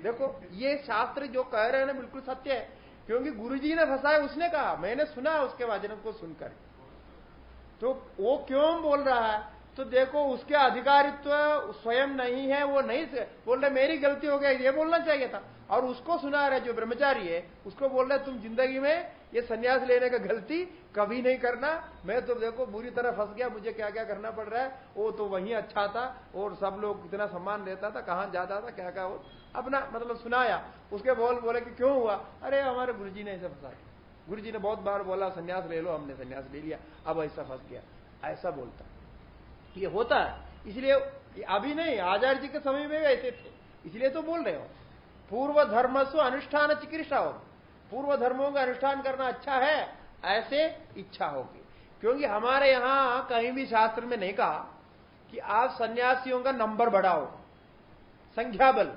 देखो, ये शास्त्र जो कह रहे हैं ना, बिल्कुल सत्य है। क्योंकि गुरुजी ने फंसा है उसने कहा, मैंने सुना उसके वचन को सुनकर। तो वो क्यों बोल रहा है? तो देखो, उसके अधिकारित्व स्वयं नहीं है, वो नहीं बोल रहे, मेरी गलती हो गई ये बोलना चाहिए था। और उसको सुना रहे, जो ब्रह्मचारी है, उसको बोल रहे, तुम ज़िंदगी में ये सन्यास लेने का गलती कभी नहीं करना। मैं तो देखो, बुरी तरह फंस गया, मुझे क्या क्या करना पड़ रहा है? वो तो वहीं अच्छा था, और सब लोग कितना सम्मान देता था, कहाँ जाता था क्या क्या अपना मतलब सुनाया। उसके बोल बोले कि क्यों हुआ? अरे, हमारे गुरु ने ऐसा फंसा गुरु जी ने बहुत बार बोला, संन्यास ले लो, हमने संन्यास ले लिया। अब ऐसा फंस गया। ऐसा बोलता। ये होता है। इसलिए अभी नहीं, आचार्य जी के समय में ऐसे थे। इसलिए तो बोल रहे हो। पूर्व धर्म से अनुष्ठान चिकित्सा हो पूर्व धर्मों का अनुष्ठान करना अच्छा है, ऐसे इच्छा होगी। क्योंकि हमारे यहाँ कहीं भी शास्त्र में नहीं कहा कि आप सन्यासियों का नंबर बढ़ाओ, संख्या बल।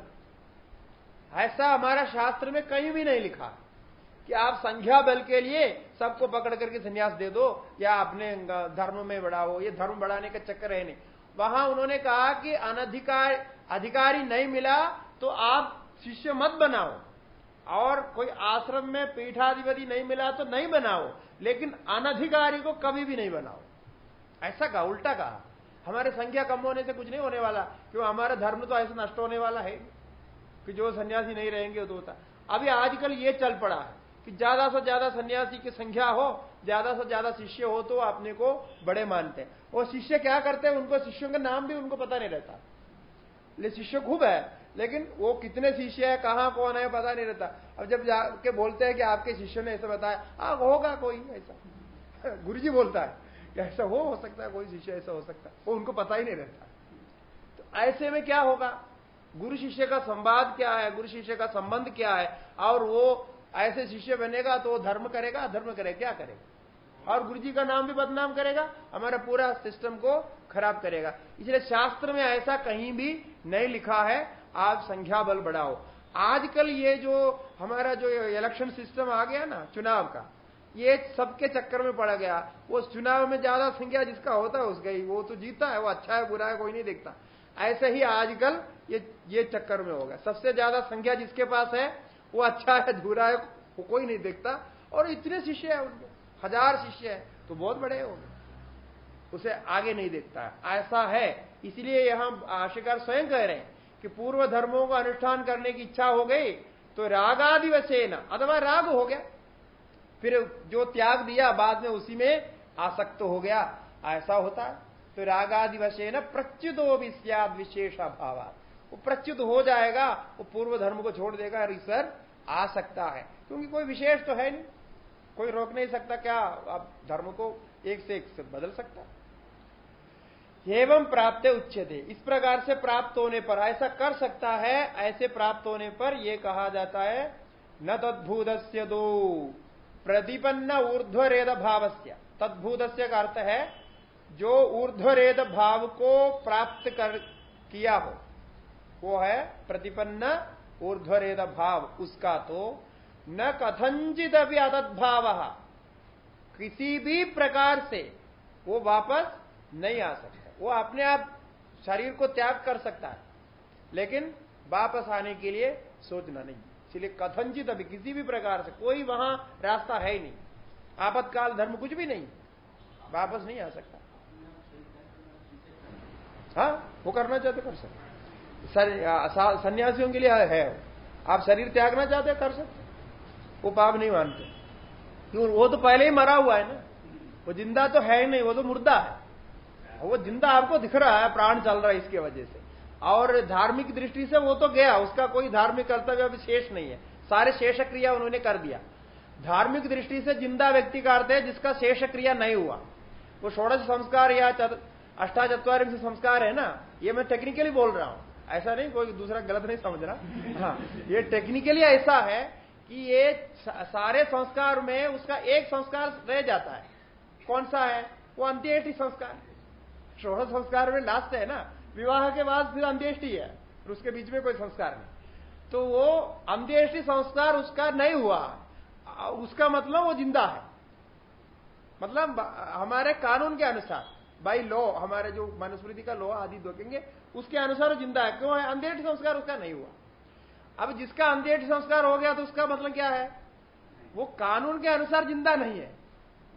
ऐसा हमारा शास्त्र में कहीं भी नहीं लिखा कि आप संख्या बल के लिए सबको पकड़ करके संन्यास दे दो, या अपने धर्म में बढ़ाओ, ये धर्म बढ़ाने का चक्कर है नहीं। वहाँ उन्होंने कहा कि अनधिकार, अधिकारी नहीं मिला तो आप शिष्य मत बनाओ। और कोई आश्रम में पीठाधिपति नहीं मिला तो नहीं बनाओ, लेकिन अनधिकारी को कभी भी नहीं बनाओ। ऐसा कहा, उल्टा कहा। हमारे संख्या कम होने से कुछ नहीं होने वाला, क्यों हमारा धर्म तो ऐसा नष्ट होने वाला है? कि जो सन्यासी नहीं रहेंगे तो होता। अभी आजकल ये चल पड़ा है कि ज़्यादा से ज़्यादा सन्यासी की संख्या हो, ज़्यादा से ज़्यादा शिष्य हो तो अपने को बड़े मानते हैं। और शिष्य क्या करते हैं? उनको शिष्यों का नाम भी उनको पता नहीं रहता। ले, शिष्य खूब है। लेकिन वो कितने शिष्य है, कहाँ कौन है, पता नहीं रहता। अब जब जाके बोलते हैं कि आपके शिष्य ने ऐसा बताया हाँ होगा कोई ऐसा। गुरु जी बोलता है ऐसा हो हो सकता है, कोई शिष्य ऐसा हो सकता है। वो उनको पता ही नहीं रहता। तो ऐसे में क्या होगा? गुरु शिष्य का संवाद क्या है? गुरु शिष्य का संबंध क्या है? और वो ऐसे शिष्य बनेगा तो वो धर्म करेगा, अधर्म करेगा क्या करेगा? और गुरु जी का नाम भी बदनाम करेगा, हमारा पूरा सिस्टम को खराब करेगा। इसलिए शास्त्र में ऐसा कहीं भी नहीं लिखा है। आप संख्या बल बढ़ाओ। आजकल ये जो हमारा जो इलेक्शन सिस्टम आ गया ना, चुनाव का, ये सबके चक्कर में पड़ा गया। वो चुनाव में ज़्यादा संख्या जिसका होता है उसका ही वो तो जीता है, वो अच्छा है, बुरा है, कोई नहीं देखता। ऐसे ही आजकल ये ये चक्कर में होगा सबसे ज़्यादा संख्या जिसके पास है, वो अच्छा है, बुरा है, वो कोई नहीं देखता। और इतने शिष्य है उनके, हज़ार शिष्य है तो बहुत बड़े होंगे उसे आगे नहीं देखता। ऐसा है, इसलिए यहाँ आशिकार स्वयं कह रहे हैं कि पूर्व धर्मों का अनुष्ठान करने की इच्छा हो गई तो रागादि वसे न अथवा राग हो गया। फिर जो त्याग दिया बाद में उसी में आसक्त हो गया। ऐसा होता है। तो प्रच्युतो भी विशेष अभाव वो प्रच्युत हो जाएगा, वो पूर्व धर्म को छोड़ देगा ईश्वर आ सकता है। क्योंकि कोई विशेष तो है नहीं। कोई रोक नहीं सकता क्या आप धर्म को एक से एक से बदल सकता? एवं प्राप्त उच्चते इस प्रकार से प्राप्त होने पर ऐसा कर सकता है, ऐसे प्राप्त होने पर यह कहा जाता है, न तद्भूत दो। प्रतिपन्न ऊर्ध्वरेद भाव तद्भूत का अर्थ है, जो ऊर्ध्वरेद भाव को प्राप्त कर किया हो, वो है प्रतिपन्न ऊर्ध्वरेद भाव उसका तो न कथंजित अभी अतद्भाव। किसी भी प्रकार से वो वापस नहीं आ सकता। वो अपने आप शरीर को त्याग कर सकता है। लेकिन वापस आने के लिए सोचना नहीं। इसलिए कथनचित अभी किसी भी प्रकार से, कोई वहाँ रास्ता है ही नहीं। आपत्काल धर्म कुछ भी नहीं। वापस नहीं आ सकता। हाँ वो करना चाहते कर सकते। सन्यासियों के लिए है। आप शरीर त्यागना चाहते कर सकते। वो पाप नहीं मानते। क्यों? वो तो पहले ही मरा हुआ है ना। वो ज़िंदा तो है ही नहीं, वो तो मुर्दा है। वो ज़िंदा आपको दिख रहा है, प्राण चल रहा है इसके वजह से। और धार्मिक दृष्टि से वो तो गया, उसका कोई धार्मिक कर्तव्य अभी शेष नहीं है। सारे शेष क्रिया उन्होंने कर दिया। धार्मिक दृष्टि से ज़िंदा व्यक्ति का अर्थ है, जिसका शेष क्रिया नहीं हुआ। वो षोड़श संस्कार या अष्टाचत्वार संस्कार है ना, ये मैं टेक्निकली बोल रहा हूँ। ऐसा नहीं, कोई दूसरा गलत नहीं समझ रहा हाँ ये टेक्निकली ऐसा है कि ये सारे संस्कार में उसका एक संस्कार रह जाता है। कौन सा है? वो अंत्येष्टि संस्कार। षोह संस्कार में लास्ट है ना? विवाह के बाद फिर अंत्येष्टि है, और उसके बीच में कोई संस्कार नहीं। तो वो अंत्येष्टि संस्कार उसका नहीं हुआ। उसका मतलब वो ज़िंदा है। मतलब हमारे कानून के अनुसार बाई लॉ हमारे जो मनुस्मृति का लॉ आदि देखेंगे, उसके अनुसार वो ज़िंदा है। क्यों? है अंत्येष्टि संस्कार उसका नहीं हुआ। अब जिसका अंत्येष्टि संस्कार हो गया तो उसका मतलब क्या है? वो कानून के अनुसार ज़िंदा नहीं है।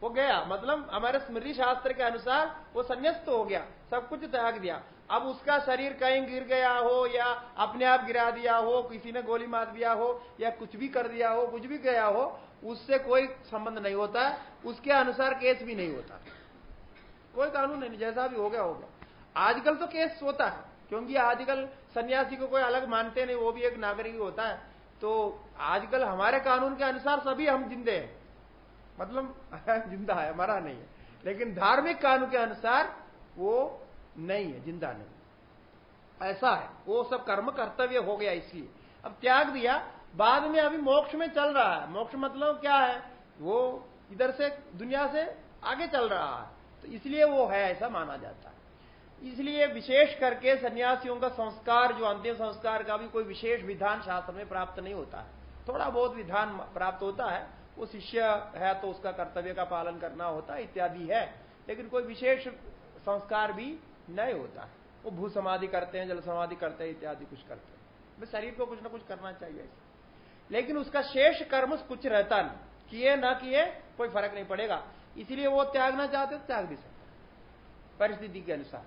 वो गया। मतलब हमारे स्मृति शास्त्र के अनुसार वो संन्यास्त हो गया, सब कुछ त्याग दिया। अब उसका शरीर कहीं गिर गया हो या अपने आप गिरा दिया हो, किसी ने गोली मार दिया हो या कुछ भी कर दिया हो, कुछ भी गया हो, उससे कोई संबंध नहीं होता, उसके अनुसार केस भी नहीं होता। कोई कानून नहीं, जैसा भी हो गया हो गया। आजकल तो केस होता है, क्योंकि आजकल सन्यासी को कोई अलग मानते नहीं, वो भी एक नागरिक होता है। तो आजकल हमारे कानून के अनुसार सभी हम जिंदे हैं। मतलब ज़िंदा है, मरा नहीं है। लेकिन धार्मिक कानून के अनुसार वो नहीं है, ज़िंदा नहीं ऐसा है। वो सब कर्म कर्तव्य हो गया इसलिए। अब त्याग दिया, बाद में अभी मोक्ष में चल रहा है। मोक्ष मतलब क्या है? वो इधर से, दुनिया से आगे चल रहा है। तो इसलिए वो है, ऐसा माना जाता है। इसलिए विशेष करके सन्यासियों का संस्कार, जो अंतिम संस्कार का भी कोई विशेष विधान शास्त्र में प्राप्त नहीं होता है। थोड़ा बहुत विधान प्राप्त होता है वो शिष्य है तो उसका कर्तव्य का पालन करना होता है, इत्यादि है। लेकिन कोई विशेष संस्कार भी नहीं होता। है वो भू समाधि करते हैं, जल समाधि करते हैं, इत्यादि कुछ करते हैं। शरीर को कुछ ना कुछ करना चाहिए लेकिन उसका शेष कर्म कुछ रहता नहीं। किए ना किए कोई फ़र्क नहीं पड़ेगा। इसीलिए वो त्यागना चाहते तो त्याग भी सकते परिस्थिति के अनुसार।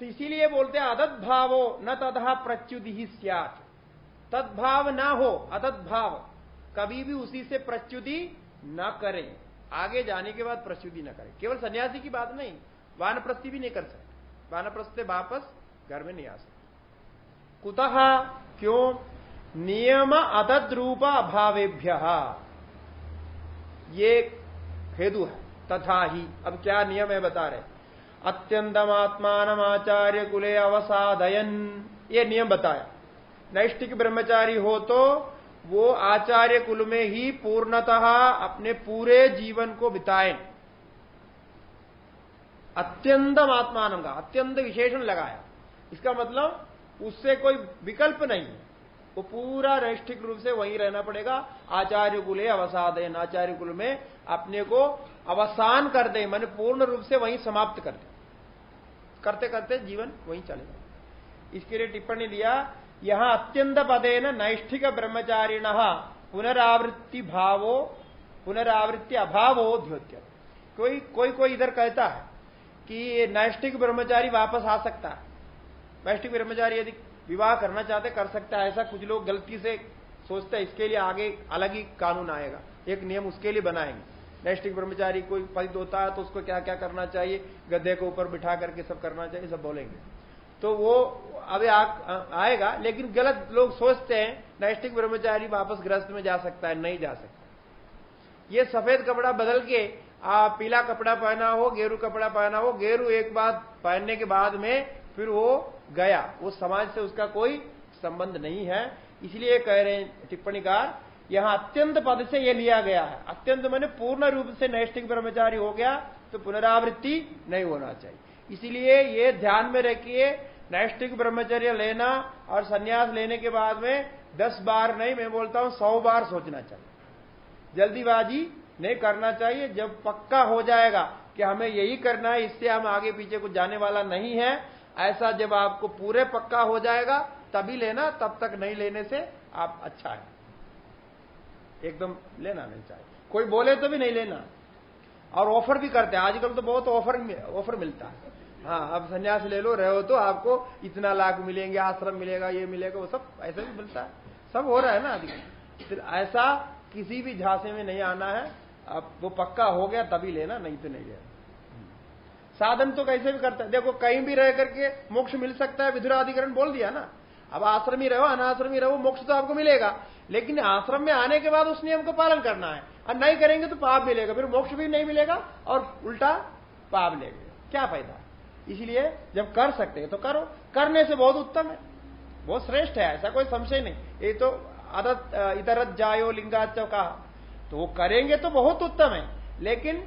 तो इसीलिए बोलते हैं, अदत भावो न तथा प्रच्युति ही सियात। तदभाव ना हो अदत भाव कभी भी उसी से प्रच्युति न करें। आगे जाने के बाद प्रच्युति न करें। केवल सन्यासी की बात नहीं, वानप्रस्थि भी नहीं कर सकते। वानप्रस्थ से वापस घर में नहीं आ सकते। कुतः, क्यों? नियम अतद्रूप अभावेभ्य। ये हेतु है, तथा ही। अब क्या नियम है बता रहे अत्यंतम आत्मान आचार्य कुले अवसादयन। ये नियम बताया। नैष्ठिक ब्रह्मचारी हो तो वो आचार्य कुल में ही पूर्णतः अपने पूरे जीवन को बिताएँ। अत्यंतम आत्मान का अत्यंत विशेषण लगाया इसका मतलब उससे कोई विकल्प नहीं है। वो पूरा रैष्ठिक रूप से वहीं रहना पड़ेगा। आचार्य कुल अवसादयन आचार्य कुल में अपने को अवसान कर दे, मन पूर्ण रूप से वहीं समाप्त कर दे। करते करते जीवन वहीं चलेगा। इसके लिए टिप्पणी दिया यहाँ अत्यंत पदे नैष्ठिक ब्रह्मचारिण पुनरावृत्ति भावो पुनरावृत्ति अभावो द्योत्य कोई कोई कोई इधर कहता है कि नैष्ठिक ब्रह्मचारी वापस आ सकता है। नैष्ठिक ब्रह्मचारी यदि विवाह करना चाहते, कर सकता है। ऐसा कुछ लोग गलती से सोचते हैं, इसके लिए आगे अलग ही कानून आएगा। एक नियम उसके लिए बनाएँगे। नैष्ठिक ब्रह्मचारी कोई पद होता है तो उसको क्या क्या करना चाहिए? गद्दे को ऊपर बिठा करके सब करना चाहिए, सब बोलेंगे। तो वो आ, आएगा लेकिन गलत लोग सोचते हैं नैष्ठिक ब्रह्मचारी वापस ग्रस्त में जा सकता है नहीं जा सकता। ये सफ़ेद कपड़ा बदल के आ, पीला कपड़ा पहना हो गेरू कपड़ा पहना हो गेरू एक बात पहनने के बाद में फिर वो गया। वो समाज से उसका कोई संबंध नहीं है। इसलिए कह रहे हैं टिप्पणीकार यहाँ अत्यंत पद से यह लिया गया है। अत्यंत मैंने पूर्ण रूप से नैष्ठिक ब्रह्मचारी हो गया तो पुनरावृत्ति नहीं होना चाहिए। इसीलिए ये ध्यान में रखिए नैष्ठिक ब्रह्मचर्य लेना और संन्यास लेने के बाद में दस बार नहीं, मैं बोलता हूँ सौ बार सोचना चाहिए। जल्दीबाजी नहीं करना चाहिए। जब पक्का हो जाएगा कि हमें यही करना है, इससे हम आगे पीछे कुछ जाने वाला नहीं है, ऐसा जब आपको पूरे पक्का हो जाएगा, तभी लेना, तब तक नहीं लेने से आप अच्छा है। एकदम लेना नहीं चाहिए। कोई बोले तो भी नहीं लेना। और ऑफ़र भी करते हैं। आजकल तो बहुत ऑफ़र ऑफ़र मिलता है। हाँ अब संन्यास ले लो, रहे तो आपको इतना लाख मिलेंगे, आश्रम मिलेगा, ये मिलेगा, वो सब ऐसा भी मिलता है। सब हो रहा है ना फिर ऐसा किसी भी झांसे में नहीं आना है। अब वो पक्का हो गया, तभी लेना, नहीं तो नहीं लेना। साधन तो कैसे भी करता है। देखो, कहीं भी रह करके मोक्ष मिल सकता है, विधुराधिकरण बोल दिया ना। अब आश्रम ही रहो, अनाश्रम ही रहो, मोक्ष तो आपको मिलेगा। लेकिन आश्रम में आने के बाद उस नियम का पालन करना है। और नहीं करेंगे तो पाप मिलेगा। फिर मोक्ष भी नहीं मिलेगा और उल्टा पाप लेगा। क्या फ़ायदा? इसलिए जब कर सकते हैं तो करो। करने से बहुत उत्तम है। बहुत श्रेष्ठ है, ऐसा कोई संशय नहीं। ये तो अदत इतरत जायो लिंगाचो कहा। तो वो करेंगे तो बहुत उत्तम है, लेकिन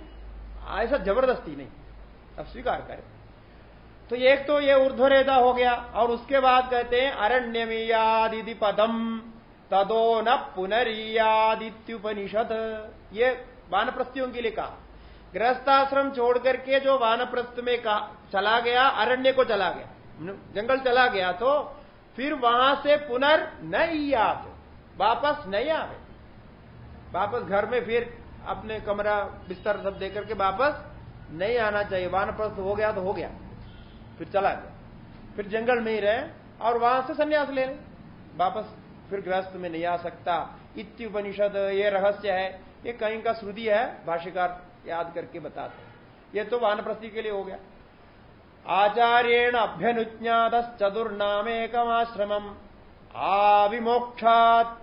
ऐसा ज़बरदस्ती नहीं। अब स्वीकार करें। तो एक तो ये ऊर्ध्वरेदा हो गया, और उसके बाद कहते हैं, अरण्यमीयादिति पदम, तदो न पुनरियादित्युपनिषद ये वानप्रस्थियों के लिए कहा। गृहस्थाश्रम छोड़ करके जो वानप्रस्थ में कहा चला गया, अरण्य को चला गया जंगल चला गया तो फिर वहाँ से पुनर् न याद वापस नहीं आवे। वापस घर में फिर अपने कमरा बिस्तर सब देकर के वापस नहीं आना चाहिए। वानप्रस्थ हो गया तो हो गया, फिर चला गया। फिर जंगल में ही रहे और वहाँ से संन्यास ले लें। वापस फिर गृहस्थ में नहीं आ सकता। इत्युपनिषद, ये रहस्य है, ये कहीं का श्रुति है, भाष्यकार याद करके बताते हैं। ये तो वानप्रस्थि के लिए हो गया। आचार्येण अभ्यनुज्ञात चतुर्नामेकमाश्रमम आविमोक्षात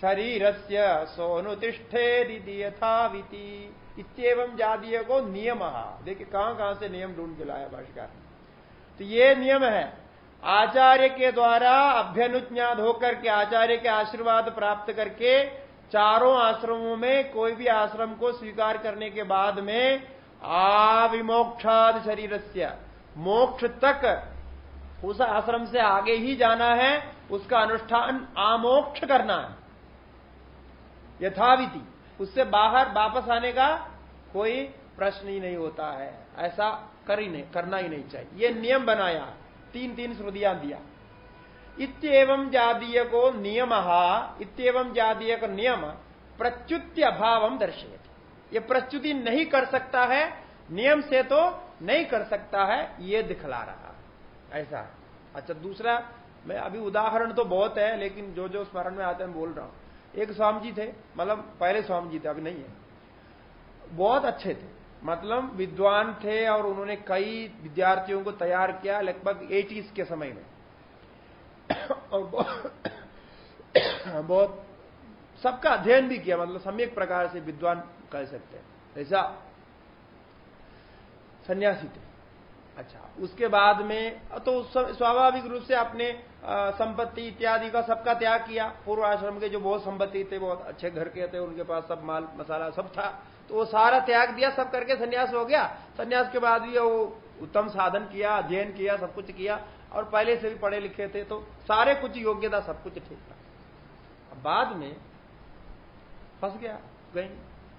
शरीर से सोनुतिष्ठे यथाविति इतम जातीय को नियम। देखिए, कहाँ कहाँ से नियम ढूंढ के लाया भाष्यकार तो ये नियम है, आचार्य के द्वारा अभ्यनुज्ञात होकर के, आचार्य के आशीर्वाद प्राप्त करके चारों आश्रमों में कोई भी आश्रम को स्वीकार करने के बाद में आविमोक्षाद शरीर मोक्ष तक उस आश्रम से आगे ही जाना है, उसका अनुष्ठान आमोक्ष करना है। यथाविधि, उससे बाहर वापस आने का कोई प्रश्न ही नहीं होता है। ऐसा कर ही नहीं, करना ही नहीं चाहिए। ये नियम बनाया तीन तीन श्रुदियाँ दिया। इतम जातीय को नियम इतम जातीय का नियम प्रच्युति अभाव दर्शे ये प्रच्युति नहीं कर सकता है, नियम से तो नहीं कर सकता है, ये दिखला रहा। ऐसा। अच्छा दूसरा, मैं अभी उदाहरण तो बहुत है, लेकिन जो जो स्मरण में आते हैं, बोल रहा हूँ। एक स्वामी जी थे मतलब पहले स्वामी जी थे, अभी नहीं है। बहुत अच्छे थे। मतलब विद्वान थे और उन्होंने कई विद्यार्थियों को तैयार किया, लगभग एटीज के समय में। और बहुत सबका अध्ययन भी किया मतलब सम्यक प्रकार से विद्वान कह सकते हैं। ऐसा सन्यासी थे। अच्छा उसके बाद में तो स्वाभाविक रूप से अपने संपत्ति इत्यादि का सबका त्याग किया। पूर्व आश्रम के जो बहुत संपत्ति थे, बहुत अच्छे घर के थे, उनके पास सब माल, मसाला सब था। तो वो सारा त्याग दिया, सब करके सन्यास हो गया। सन्यास के बाद भी वो उत्तम साधन किया, अध्ययन किया, सब कुछ किया। और पहले से भी पढ़े लिखे थे तो सारे कुछ योग्यता सब कुछ ठीक था। बाद में फंस गया कहीं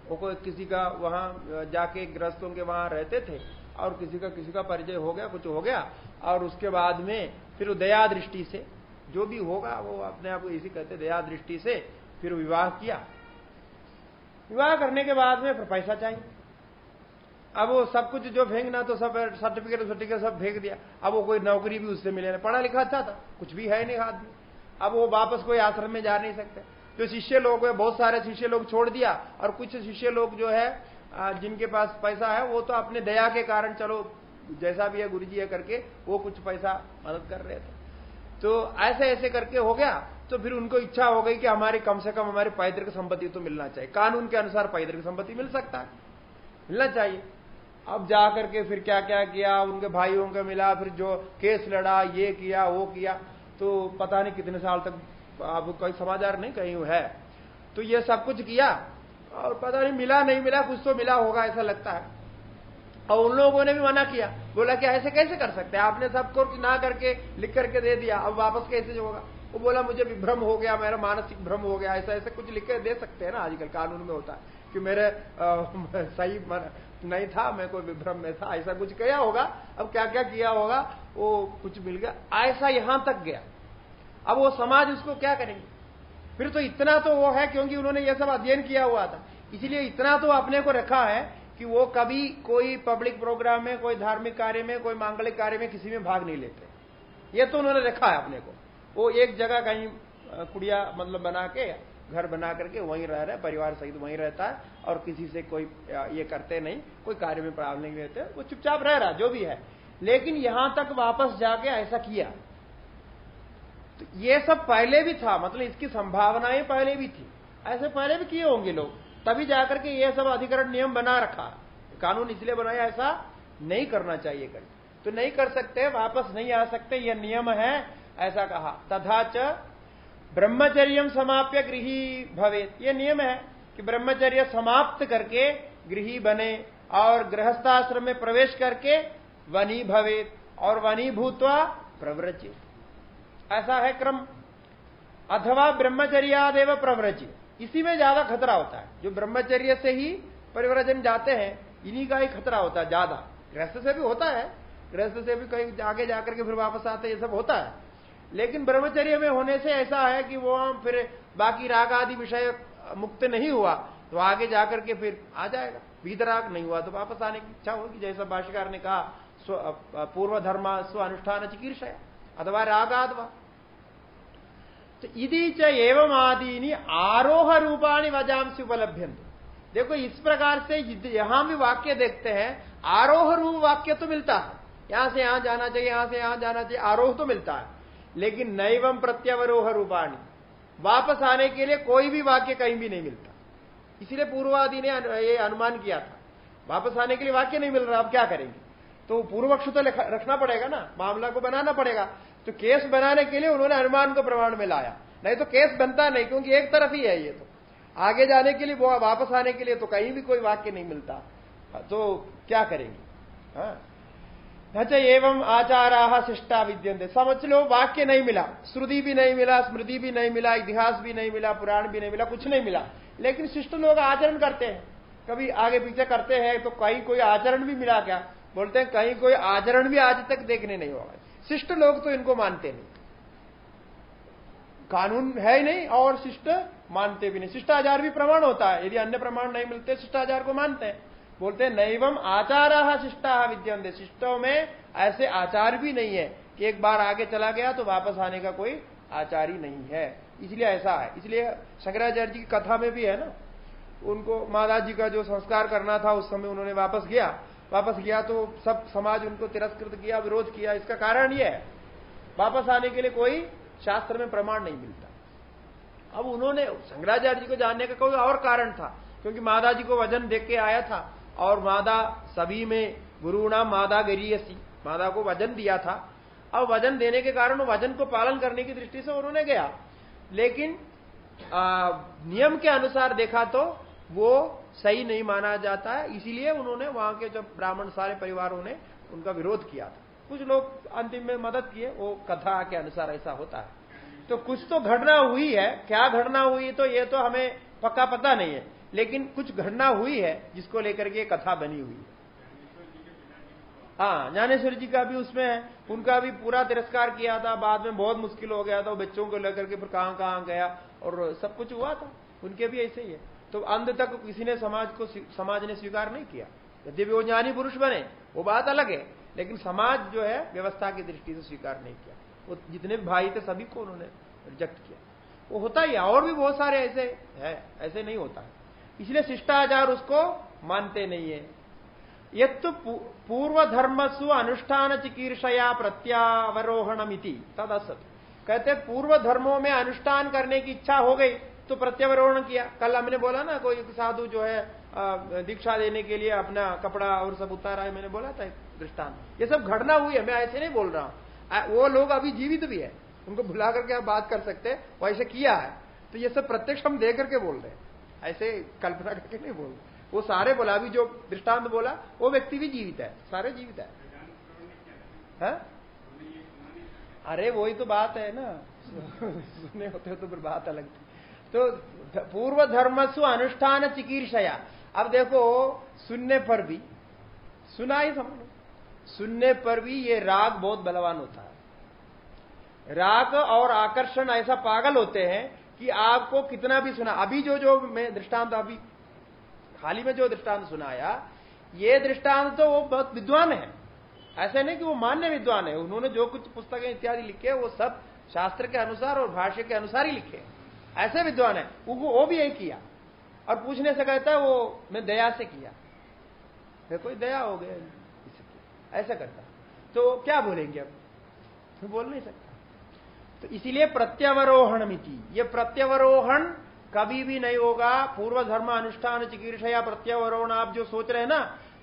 वो कोई किसी का वहाँ, जाके ग्रस्तों के वहाँ रहते थे और किसी का किसी का परिचय हो गया, कुछ हो गया, और उसके बाद में फिर दया दृष्टि से, जो भी होगा, वो अपने आप को इसी कहते दया दृष्टि से फिर विवाह किया। विवाह करने के बाद में फिर पैसा चाहिए। अब वो सब कुछ जो फेंकना तो सब सर्टिफिकेट सर्टिफिकेट सब फेंक दिया। अब वो कोई नौकरी भी उससे मिले पढ़ा लिखा अच्छा था, कुछ भी है नहीं आदमी अब वो वापस कोई आश्रम में जा नहीं सकते। जो शिष्य लोग है, बहुत सारे शिष्य लोग छोड़ दिया और कुछ शिष्य लोग जो है जिनके पास पैसा है, वो तो अपने दया के कारण, चलो, जैसा भी है गुरु जी है करके, वो कुछ पैसा मदद कर रहे थे। तो ऐसे ऐसे करके हो गया तो फिर उनको इच्छा हो गई कि हमारी कम से कम हमारी पैतृक संपत्ति तो मिलना चाहिए। कानून के अनुसार पैतृक संपत्ति मिल सकता है। मिलना चाहिए। अब जाकर के फिर क्या क्या किया, उनके भाइयों का मिला, फिर जो केस लड़ा, ये किया, वो किया तो पता नहीं कितने साल तक अब कोई समाचार नहीं कहीं है। तो ये सब कुछ किया, और पता नहीं मिला नहीं मिला, कुछ तो मिला होगा, ऐसा लगता है। और उन लोगों ने भी मना किया, बोला कि ऐसे कैसे कर सकते हैं? आपने सबको ना करके, लिख करके दे दिया, अब वापस कैसे होगा? वो बोला, मुझे विभ्रम हो गया, मेरा मानसिक भ्रम हो गया, ऐसा ऐसा कुछ लिख कर दे सकते हैं ना, आजकल कानून में होता है। कि मेरे आ, सही नहीं था मैं कोई विभ्रम में था ऐसा कुछ किया होगा अब क्या क्या किया होगा वो कुछ मिल गया ऐसा यहाँ तक गया। अब वो समाज उसको क्या करेंगे? फिर तो इतना तो वो है क्योंकि उन्होंने ये सब अध्ययन किया हुआ था। इसलिए इतना तो अपने को रखा है कि वो कभी कोई पब्लिक प्रोग्राम में कोई धार्मिक कार्य में कोई मांगलिक कार्य में किसी में भाग नहीं लेते। ये तो उन्होंने रखा है अपने को। वो एक जगह कहीं कुड़िया मतलब बना के घर बना करके वहीं रह रहे परिवार सहित वहीं रहता है और किसी से कोई ये करते नहीं, कोई कार्य में प्राब्लम नहीं रहते वो चुपचाप रह रहा जो भी है। लेकिन यहाँ तक वापस जाके ऐसा किया। तो ये सब पहले भी था मतलब इसकी संभावनाएँ पहले भी थी। ऐसे पहले भी किए होंगे लोग, तभी जाकर के ये सब अधिकरण नियम बना रखा। कानून इसलिए बनाया, ऐसा नहीं करना चाहिए कहीं तो नहीं कर सकते, वापस नहीं आ सकते यह नियम है, ऐसा कहा। तथा च ब्रह्मचर्य समाप्य गृही भवे ये नियम है कि ब्रह्मचर्य समाप्त करके गृही बने और गृहस्थाश्रम में प्रवेश करके वनी भवे और वनी भूतवा प्रव्रचित ऐसा है क्रम। अथवा ब्रह्मचर्यादेव प्रव्रजित इसी में ज़्यादा खतरा होता है। जो ब्रह्मचर्य से ही परिव्रजन जाते हैं, इन्हीं का ही खतरा होता है ज़्यादा। गृहस्थ से भी होता है, गृहस्थ से भी कहीं आगे जाकर के फिर वापस आते ये सब होता है। लेकिन ब्रह्मचर्य में होने से ऐसा है कि वो हम फिर बाकी राग आदि विषय मुक्त नहीं हुआ तो आगे जाकर के फिर आ जाएगा। वीतराग नहीं हुआ तो वापस आने की इच्छा होगी। जैसा भाष्यकार ने कहा पूर्व धर्म स्व अनुष्ठान चिकीर्षया, अथवा रागादवा। तो इदी च एवं आदि आरोह रूपाणी वजांश उपलब्ध देखो, इस प्रकार से यहाँ भी वाक्य देखते हैं आरोह रूप वाक्य तो मिलता है। यहाँ से यहाँ जाना चाहिए, यहाँ से यहाँ जाना चाहिए, आरोह तो मिलता है। लेकिन नैवम प्रत्यवरोह रूपाणी। वापस आने के लिए कोई भी वाक्य कहीं भी नहीं मिलता। इसलिए पूर्वादि ने ये अनुमान किया था। वापस आने के लिए वाक्य नहीं मिल रहा, अब क्या करेंगे? तो पूर्वक्ष तो रखना पड़ेगा ना, मामला को बनाना पड़ेगा। तो केस बनाने के लिए उन्होंने अनुमान को प्रमाण में लाया। नहीं तो केस बनता नहीं, क्योंकि एक तरफ़ ही है ये तो। आगे जाने के लिए वो, वापस आने के लिए तो कहीं भी कोई वाक्य नहीं मिलता। तो क्या करेंगे? हाँ। अच्छा एवं आचारा शिष्टा विद्यंते समझ लो वाक्य नहीं मिला। श्रुति भी नहीं मिला, स्मृति भी नहीं मिला, इतिहास भी नहीं मिला, पुराण भी नहीं मिला, कुछ नहीं मिला। लेकिन शिष्ट लोग आचरण करते हैं। कभी आगे पीछे करते हैं तो कहीं कोई आचरण भी मिला क्या? बोलते हैं, कहीं कोई आचरण भी आज तक देखने नहीं होगा शिष्ट लोग तो इनको मानते नहीं। कानून है ही नहीं, और शिष्ट मानते भी नहीं। शिष्टाचार भी प्रमाण होता है। यदि अन्य प्रमाण नहीं मिलते, शिष्टाचार को मानते हैं। बोलते नैवम आचार शिष्टा विद्यंते शिष्टों में ऐसे आचार भी नहीं है कि एक बार आगे चला गया तो वापस आने का कोई आचार ही नहीं है। इसलिए ऐसा है। इसलिए शंकराचार्य जी की कथा में भी है ना, उनको माता जी का जो संस्कार करना था उस समय उन्होंने वापस गया। वापस गया तो सब समाज उनको तिरस्कृत किया, विरोध किया। इसका कारण यह है, वापस आने के लिए कोई शास्त्र में प्रमाण नहीं मिलता। अब उन्होंने, शंकराचार्य जी को जानने का कोई और कारण था, क्योंकि माता जी को वज़न देख के आया था। और मादा सभी में गुरुणा मादा गरीयसी। मादा को वज़न दिया था। अब वज़न देने के कारण वज़न को पालन करने की दृष्टि से उन्होंने गया। लेकिन आ, नियम के अनुसार देखा तो वो सही नहीं माना जाता है। इसीलिए उन्होंने वहाँ के जब ब्राह्मण सारे परिवारों ने उनका विरोध किया था। कुछ लोग अंतिम में मदद किए वो कथा के अनुसार ऐसा होता है। तो कुछ तो घटना हुई है। क्या घटना हुई तो ये तो हमें पक्का पता नहीं है। लेकिन कुछ घटना हुई है जिसको लेकर के कथा बनी हुई है। हाँ ज्ञानेश्वर जी का भी उसमें है, उनका भी पूरा तिरस्कार किया था, बाद में बहुत मुश्किल हो गया था बच्चों को लेकर के फिर कहाँ कहाँ गया, और सब कुछ हुआ था। उनके भी ऐसे ही है। तो अंत तक किसी ने समाज को समाज ने स्वीकार नहीं किया। यदि वो ज्ञानी पुरुष बने, वो बात अलग है, लेकिन समाज जो है, व्यवस्था की दृष्टि से स्वीकार नहीं किया। वो जितने भी भाई थे, सभी को उन्होंने रिजेक्ट किया। वो होता ही है, और भी बहुत सारे ऐसे है, ऐसे नहीं होता है। इसलिए शिष्टाचार उसको मानते नहीं है। तो पूर्व धर्मसु अनुष्ठान चिकीर्षया प्रत्यावरोहणमिति तद कहते पूर्व धर्मों में अनुष्ठान करने की इच्छा हो गई तो प्रत्यावरोहण किया। कल हमने बोला ना, कोई साधु जो है दीक्षा देने के लिए अपना कपड़ा और सब उतारा है, मैंने बोला था दृष्टान ये सब घटना हुई है, मैं ऐसे नहीं बोल रहा हूँ। वो लोग अभी जीवित भी है। उनको भुला करके आप बात कर सकते हैं वो ऐसे किया है। तो ये सब प्रत्यक्ष हम दे करके बोल रहे हैं। ऐसे कल्पना करके नहीं बोल वो सारे बोला अभी जो दृष्टांत बोला वो व्यक्ति भी जीवित है सारे जीवित है, है? अरे वही तो बात है ना। सुने होते तो फिर बात अलग थी। तो पूर्व धर्म सु अनुष्ठान चिकीर्षया। अब देखो सुनने पर भी सुना ही समझ सुनने पर भी ये राग बहुत बलवान होता है। राग और आकर्षण ऐसा पागल होते हैं कि आपको कितना भी सुना अभी जो जो मैं दृष्टांत अभी हाल में जो दृष्टांत सुनाया ये दृष्टांत तो वो बहुत विद्वान है। ऐसे नहीं कि वो मान्य विद्वान है। उन्होंने जो कुछ पुस्तकें इत्यादि लिखे वो सब शास्त्र के अनुसार और भाष्य के अनुसार ही लिखे ऐसे विद्वान है। वो, वो भी यही किया। और पूछने से कहता है वो मैं दया से किया। कोई दया हो गया ऐसा करता। तो क्या बोलेंगे अब? बोल नहीं सकता। तो इसीलिए प्रत्यवरोहण मिति ये प्रत्यवरोहण कभी भी नहीं होगा। पूर्व धर्म अनुष्ठान चिकित्सा या प्रत्यवरोहण आप जो सोच रहे हैं ना,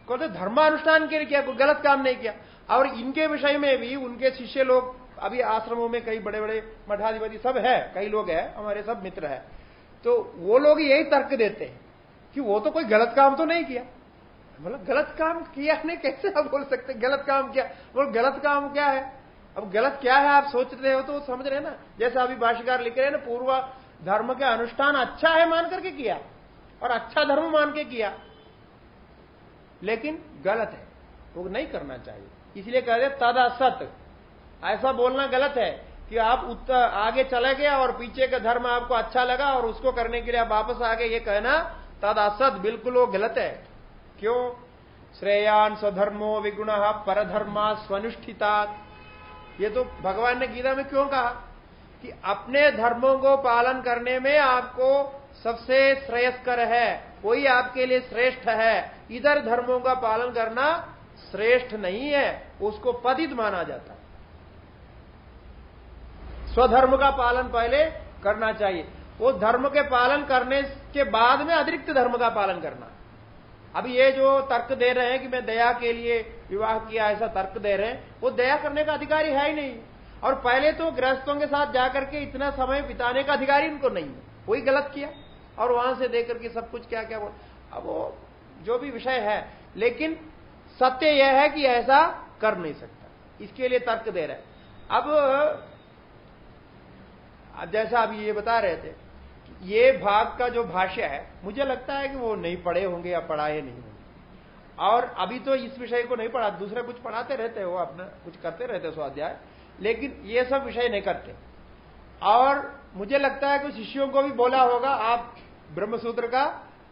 कहते तो धर्मानुष्ठान के लिए किया, कोई गलत काम नहीं किया। और इनके विषय में भी, उनके शिष्य लोग, अभी आश्रमों में कई बड़े बड़े मठाधिपति सब है, कई लोग है, हमारे सब मित्र है। तो वो लोग यही तर्क देते हैं कि वो तो कोई गलत काम तो नहीं किया। मतलब गलत काम किया नहीं, कैसे आप बोल सकते गलत काम किया। बोल, गलत काम क्या है? अब गलत क्या है आप सोच रहे हो तो समझ रहे ना? जैसा अभी भाष्यकार लिख रहे हैं ना, पूर्व धर्म के अनुष्ठान अच्छा है मान करके किया और अच्छा धर्म मान के किया। लेकिन गलत है। वो नहीं करना चाहिए। इसलिए कह रहे तद असत ऐसा बोलना गलत है कि आप उत्तर आगे चले गए और पीछे का धर्म आपको अच्छा लगा और उसको करने के लिए आप वापस आ गए। ये कहना तद असत बिल्कुल वो गलत है। क्यों? श्रेयान स्वधर्मो विगुण परधर्मा स्वनुष्ठिता ये तो भगवान ने गीता में क्यों कहा? कि अपने धर्मों को पालन करने में आपको सबसे श्रेयस्कर है वही आपके लिए श्रेष्ठ है। इधर धर्मों का पालन करना श्रेष्ठ नहीं है, उसको पतित माना जाता है। स्वधर्म का पालन पहले करना चाहिए। वो धर्म के पालन करने के बाद में अतिरिक्त धर्म का पालन करना। अब ये जो तर्क दे रहे हैं कि मैं दया के लिए विवाह किया, ऐसा तर्क दे रहे हैं, वो दया करने का अधिकारी है ही नहीं। और पहले तो गृहस्थों के साथ जाकर के इतना समय बिताने का अधिकारी उनको नहीं है। वही गलत किया। और वहाँ से देकर के सब कुछ क्या क्या बोल अब वो जो भी विषय है, लेकिन सत्य यह है कि ऐसा कर नहीं सकता। इसके लिए तर्क दे रहे अब जैसा अभी ये बता रहे थे ये भाग का जो भाष्य है, मुझे लगता है कि वो नहीं पढ़े होंगे या पढ़ाए नहीं होंगे। और अभी तो इस विषय को नहीं पढ़ा, दूसरे कुछ पढ़ाते रहते हो, अपना कुछ करते रहते स्वाध्याय, लेकिन ये सब विषय नहीं करते। और मुझे लगता है कि शिष्यों को भी बोला होगा, आप ब्रह्मसूत्र का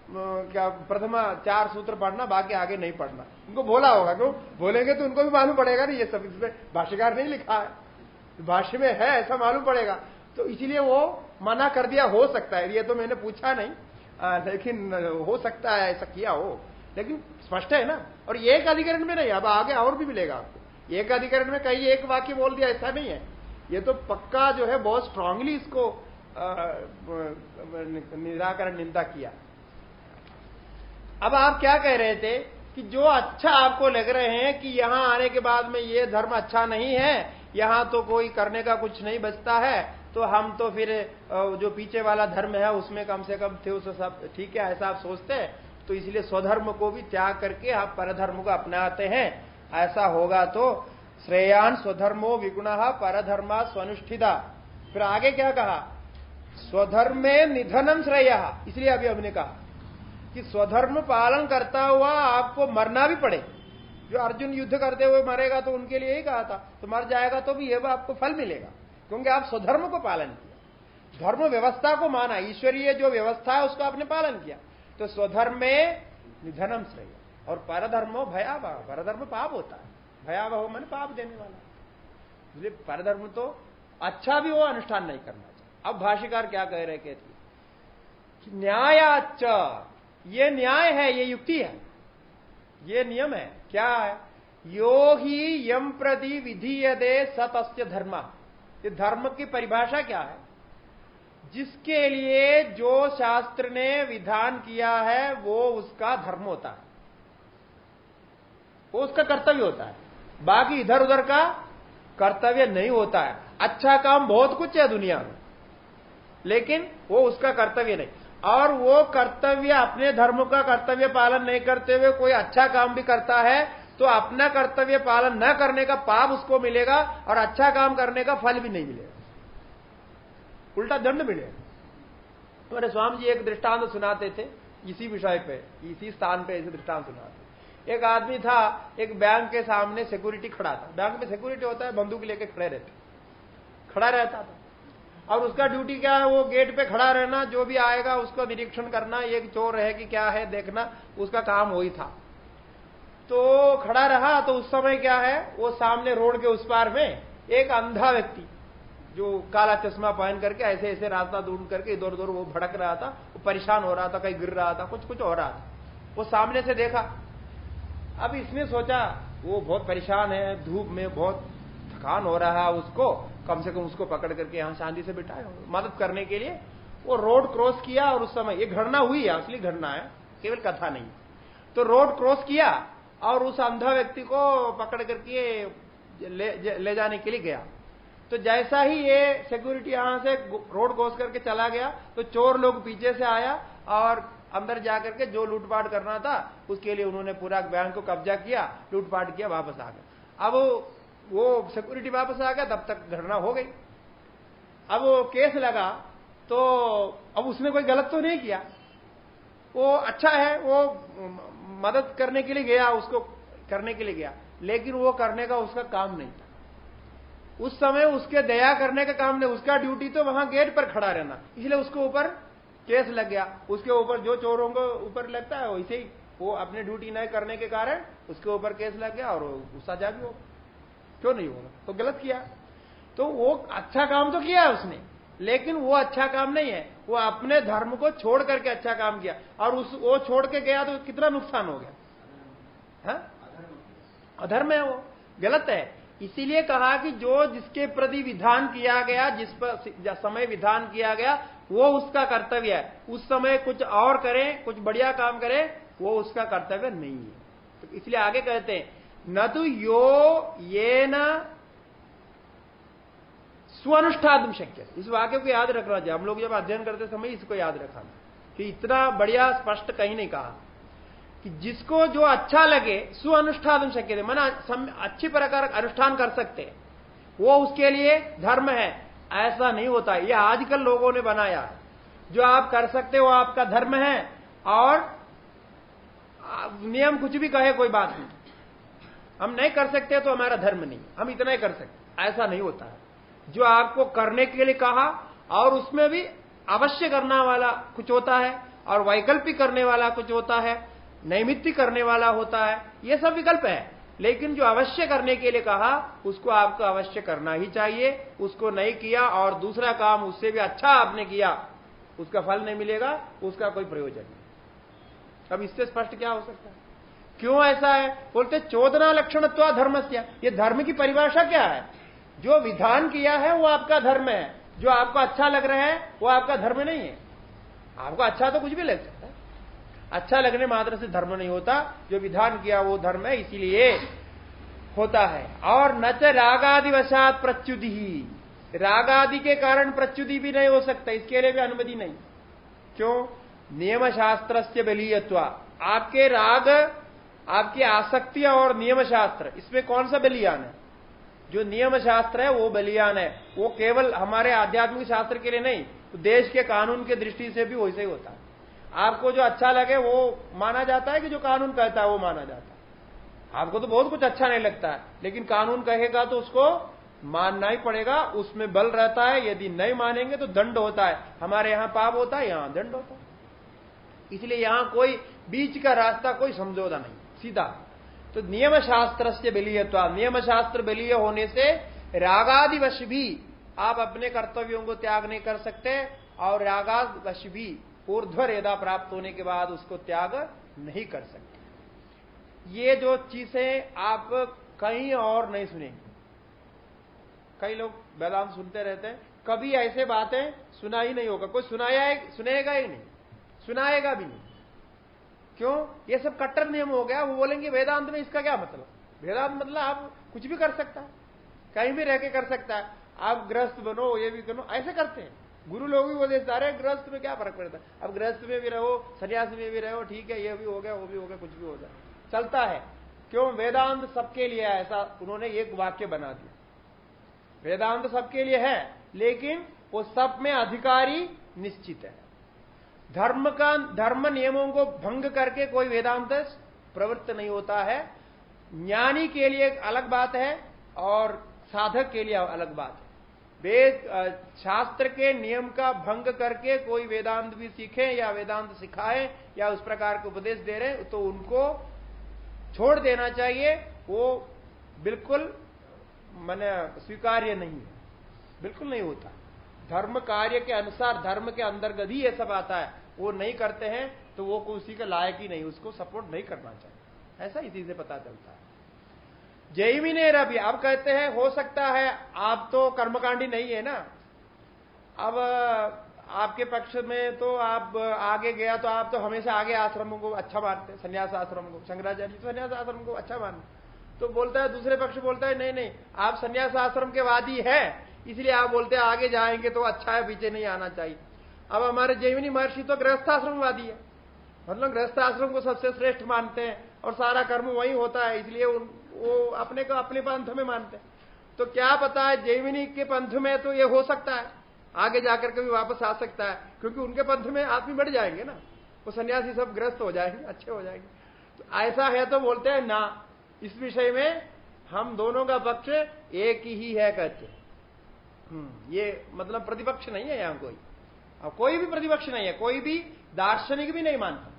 क्या प्रथम चार सूत्र पढ़ना, बाकी आगे नहीं पढ़ना। उनको बोला होगा, क्यों? बोलेंगे तो उनको भी मालूम पड़ेगा ना, ये सब इसमें भाष्यकार नहीं लिखा है। भाष्य में है, ऐसा मालूम पड़ेगा। तो इसीलिए वो मना कर दिया हो सकता है। ये तो मैंने पूछा नहीं। आ, लेकिन हो सकता है ऐसा किया हो। लेकिन स्पष्ट है ना? और एक अधिकरण में नहीं अब आगे और भी मिलेगा आपको। एक अधिकरण में कहीं एक वाक्य बोल दिया ऐसा नहीं है। ये तो पक्का जो है बहुत स्ट्रांगली इसको निराकरण निंदा किया। अब आप क्या कह रहे थे कि जो अच्छा आपको लग रहे हैं कि यहाँ आने के बाद में ये धर्म अच्छा नहीं है यहाँ तो कोई करने का कुछ नहीं बचता है तो हम तो फिर जो पीछे वाला धर्म है, उसमें कम से कम थे, उस सब, ठीक है, ऐसा आप सोचते हैं। तो इसलिए स्वधर्म को भी त्याग करके आप परधर्म को अपनाते हैं। ऐसा होगा तो श्रेयान स्वधर्मो विगुण परधर्मा स्वनुष्ठिता फिर आगे क्या कहा? स्वधर्म में निधनम श्रेय। इसलिए अभी हमने कहा कि स्वधर्म पालन करता हुआ आपको मरना भी पड़े। जो अर्जुन युद्ध करते हुए मरेगा तो उनके लिए ही कहा था। तो मर जाएगा तो भी ये आपको फल मिलेगा। क्योंकि आप स्वधर्म को पालन किया। धर्म व्यवस्था को माना, ईश्वरीय जो व्यवस्था है उसको आपने पालन किया। तो स्वधर्म में निधनम श्रेय। और परधर्मो भयावह, परधर्म पाप होता है। भयावह मन पाप देने वाला। इसलिए परधर्म तो अच्छा भी हो, अनुष्ठान नहीं करना चाहिए। अब भाष्यकार क्या कह रहे कहते न्यायाच ये न्याय है, ये युक्ति है। ये नियम है। क्या है? यो ही यम प्रति विधीयदे सतस्य धर्म। ये धर्म की परिभाषा क्या है? जिसके लिए जो शास्त्र ने विधान किया है, वो उसका धर्म होता है। वो उसका कर्तव्य होता है। बाकी इधर उधर का कर्तव्य नहीं होता है। अच्छा काम बहुत कुछ है दुनिया में, लेकिन वो उसका कर्तव्य नहीं। और वो कर्तव्य अपने धर्म का कर्तव्य पालन नहीं करते हुए कोई अच्छा काम भी करता है तो अपना कर्तव्य पालन न करने का पाप उसको मिलेगा और अच्छा काम करने का फल भी नहीं मिलेगा। उल्टा दंड मिलेगा। हमारे स्वामी जी एक दृष्टांत सुनाते थे, इसी विषय पे, इसी स्थान पे ऐसे दृष्टांत सुनाते एक आदमी था, एक बैंक के सामने सिक्योरिटी खड़ा था। बैंक में सिक्योरिटी होता है, बंदूक लेके खड़े रहते खड़ा रहता था। और उसका ड्यूटी क्या है? वो गेट पे खड़ा रहना, जो भी आएगा उसको निरीक्षण करना, एक चोर है कि क्या है, देखना, उसका काम वही था। तो खड़ा रहा तो उस समय क्या है? वो सामने रोड के उस पार में एक अंधा व्यक्ति जो काला चश्मा पहन करके ऐसे ऐसे रास्ता ढूंढ करके इधर उधर वो भड़क रहा था, वो परेशान हो रहा था, कहीं गिर रहा था, कुछ कुछ हो रहा था। वो सामने से देखा। अब इसने सोचा, वो बहुत परेशान है, धूप में बहुत थकान हो रहा है उसको, कम से कम उसको पकड़ करके यहाँ शांति से बिठाए, मदद करने के लिए। वो रोड क्रॉस किया और उस समय, ये घटना हुई है असली घटना है, केवल कथा नहीं। तो रोड क्रॉस किया और उस अंधा व्यक्ति को पकड़ करके ले, ले जाने के लिए गया। तो जैसा ही ये सिक्योरिटी यहाँ से रोड घोस करके चला गया तो चोर लोग पीछे से आया और अंदर जाकर के जो लूटपाट करना था उसके लिए उन्होंने पूरा बैंक को कब्जा किया लूटपाट किया वापस आ गए अब वो सिक्योरिटी वापस आ गया तब तक घटना हो गई। अब वो केस लगा तो अब उसने कोई गलत तो नहीं किया। वो अच्छा है वो मदद करने के लिए गया, उसको करने के लिए गया। लेकिन वो करने का उसका काम नहीं था। उस समय उसके दया करने का काम नहीं, उसका ड्यूटी तो वहाँ गेट पर खड़ा रहना। इसलिए उसके ऊपर केस लग गया। उसके ऊपर जो चोरों को ऊपर लगता है, वैसे ही वो अपने ड्यूटी न करने के कारण उसके ऊपर केस लग गया और गुस्सा जा भी होगा क्यों नहीं होगा तो गलत किया। तो वो अच्छा काम तो किया है उसने। लेकिन वो अच्छा काम नहीं है। वो अपने धर्म को छोड़ करके अच्छा काम किया। और उस, वो छोड़ के गया तो कितना नुकसान हो गया? हा? अधर्म है वो। गलत है। इसीलिए कहा कि जो जिसके प्रति विधान किया गया, जिस पर समय विधान किया गया, वो उसका कर्तव्य है। उस समय कुछ और करें, कुछ बढ़िया काम करें, वो उसका कर्तव्य नहीं है। तो इसलिए आगे कहते हैं, न तो यो ये न स्वानुष्ठान शक्य इस वाक्य को याद रखना चाहिए। हम लोग जब अध्ययन करते समय इसको याद रखना कि इतना बढ़िया स्पष्ट कहीं नहीं कहा। कि जिसको जो अच्छा लगे स्व अनुष्ठान शक्य मन अच्छी प्रकार अनुष्ठान कर सकते वो उसके लिए धर्म है। ऐसा नहीं होता। ये आजकल लोगों ने बनाया। जो आप कर सकते हो, आपका धर्म है। और नियम कुछ भी कहे, कोई बात नहीं। हम नहीं कर सकते तो हमारा धर्म नहीं। हम इतना ही कर सकते। ऐसा नहीं होता। है जो आपको करने के लिए कहा, और उसमें भी अवश्य करना वाला कुछ होता है, और वैकल्पिक करने वाला कुछ होता है नैमित्ति करने वाला होता है, ये सब विकल्प है। लेकिन जो अवश्य करने के लिए कहा, उसको आपको अवश्य करना ही चाहिए। उसको नहीं किया, और दूसरा काम उससे भी अच्छा आपने किया, उसका फल नहीं मिलेगा, उसका कोई प्रयोजन नहीं। अब इससे स्पष्ट क्या हो सकता है? क्यों ऐसा है? बोलते, चोदना लक्षण धर्म से ये धर्म की परिभाषा क्या है? जो विधान किया है वो आपका धर्म है। जो आपको अच्छा लग रहा है, वो आपका धर्म नहीं है। आपको अच्छा तो कुछ भी लग सकता है। अच्छा लगने मात्र से धर्म नहीं होता। जो विधान किया वो धर्म है, इसीलिए होता है। और न च रागादिवशात प्रच्युति ही। रागादि के कारण प्रच्युति भी नहीं हो सकता। इसके लिए भी अनुमति नहीं। क्यों? नियम शास्त्र से बलीयत्व। आपके राग, आपकी आसक्ति और नियम शास्त्र इसमें कौन सा बलियान है? जो नियम शास्त्र है, वो बलियान है। वो केवल हमारे आध्यात्मिक शास्त्र के लिए नहीं तो देश के कानून के दृष्टि से भी वैसे ही होता है। आपको जो अच्छा लगे, वो माना जाता है कि जो कानून कहता है, वो माना जाता है। आपको तो बहुत कुछ अच्छा नहीं लगता है, लेकिन कानून कहेगा तो उसको मानना ही पड़ेगा, उसमें बल रहता है, यदि नहीं मानेंगे तो दंड होता है। हमारे यहाँ पाप होता है, यहाँ दंड होता है। इसलिए यहाँ कोई बीच का रास्ता, कोई समझौता नहीं, सीधा। तो नियम शास्त्र से बलीयत्व नियम शास्त्र बलीय होने से रागादिवश भी आप अपने कर्तव्यों को त्याग नहीं कर सकते और रागादिवश भी ऊर्ध्व रेदा प्राप्त होने के बाद उसको त्याग नहीं कर सकते। ये जो चीज़ें आप कहीं और नहीं सुनेंगे। कई लोग वेदांत सुनते रहते हैं, कभी ऐसे बातें सुना ही नहीं होगा। कोई सुनाया सुनेगा ही नहीं, सुनाएगा भी नहीं। क्यों? ये सब कट्टर नियम हो गया, वो बोलेंगे वेदांत में इसका क्या मतलब? वेदांत मतलब आप कुछ भी कर सकता है, कहीं भी रह के कर सकता है। आप ग्रस्त बनो, ये भी करो ऐसे करते हैं। गुरु लोग भी बोलते सारे गृहस्थ में क्या फ़र्क पड़ता है? अब गृहस्थ में भी रहो, सन्यास में भी रहो, ठीक है, ये भी हो गया, वो भी हो गया, कुछ भी हो जाए। चलता है। क्यों? वेदांत सबके लिए है, ऐसा उन्होंने एक वाक्य बना दिया। वेदांत सबके लिए है, लेकिन वो सब में अधिकारी निश्चित है। धर्म का, धर्म नियमों को भंग करके कोई वेदांत प्रवृत्त नहीं होता है। ज्ञानी के लिए अलग बात है और साधक के लिए अलग बात है। वेद शास्त्र के नियम का भंग करके कोई वेदांत भी सीखे या वेदांत सिखाए या उस प्रकार के उपदेश दे रहे तो उनको छोड़ देना चाहिए। वो बिल्कुल, मैंने स्वीकार्य नहीं है। बिल्कुल नहीं होता। धर्म कार्य के अनुसार, धर्म के अंतर्गत ही ये सब आता है। वो नहीं करते हैं तो वो उसी का लायक ही नहीं, उसको सपोर्ट नहीं करना चाहिए। ऐसा इसी से पता चलता है। जैमी ने रवि, अब कहते हैं, हो सकता है, आप तो कर्मकांडी नहीं है ना। अब, आपके पक्ष में तो आप आगे गया तो आप तो हमेशा आगे आश्रमों को अच्छा मानते संन्यास आश्रम को। शंकराचार्य तो संन्यास आश्रम को अच्छा मानते तो बोलता है, दूसरे पक्ष बोलता है, नहीं नहीं, आप संन्यास आश्रम के वादी है। इसलिए आप बोलते हैं आगे जाएँगे तो अच्छा है पीछे नहीं आना चाहिए। अब हमारे जैमिनी महर्षि तो गृहस्थाश्रमवादी है। मतलब गृहस्थाश्रम को सबसे श्रेष्ठ मानते हैं और सारा कर्म वही होता है इसलिए वो अपने को अपने पंथ में मानते हैं। तो क्या पता है जैमिनी के पंथ में तो ये हो सकता है आगे जाकर कभी वापस आ सकता है क्योंकि उनके पंथ में आदमी बढ़ जाएँगे ना। वो सन्यासी सब ग्रस्त हो जाएँगे अच्छे हो जाएँगे। तो ऐसा है तो बोलते हैं ना। इस विषय में हम दोनों का पक्ष एक ही है कहते हम्म, ये मतलब प्रतिपक्ष नहीं है यहाँ कोई। अब कोई भी प्रतिपक्ष नहीं है, कोई भी दार्शनिक भी नहीं मानता,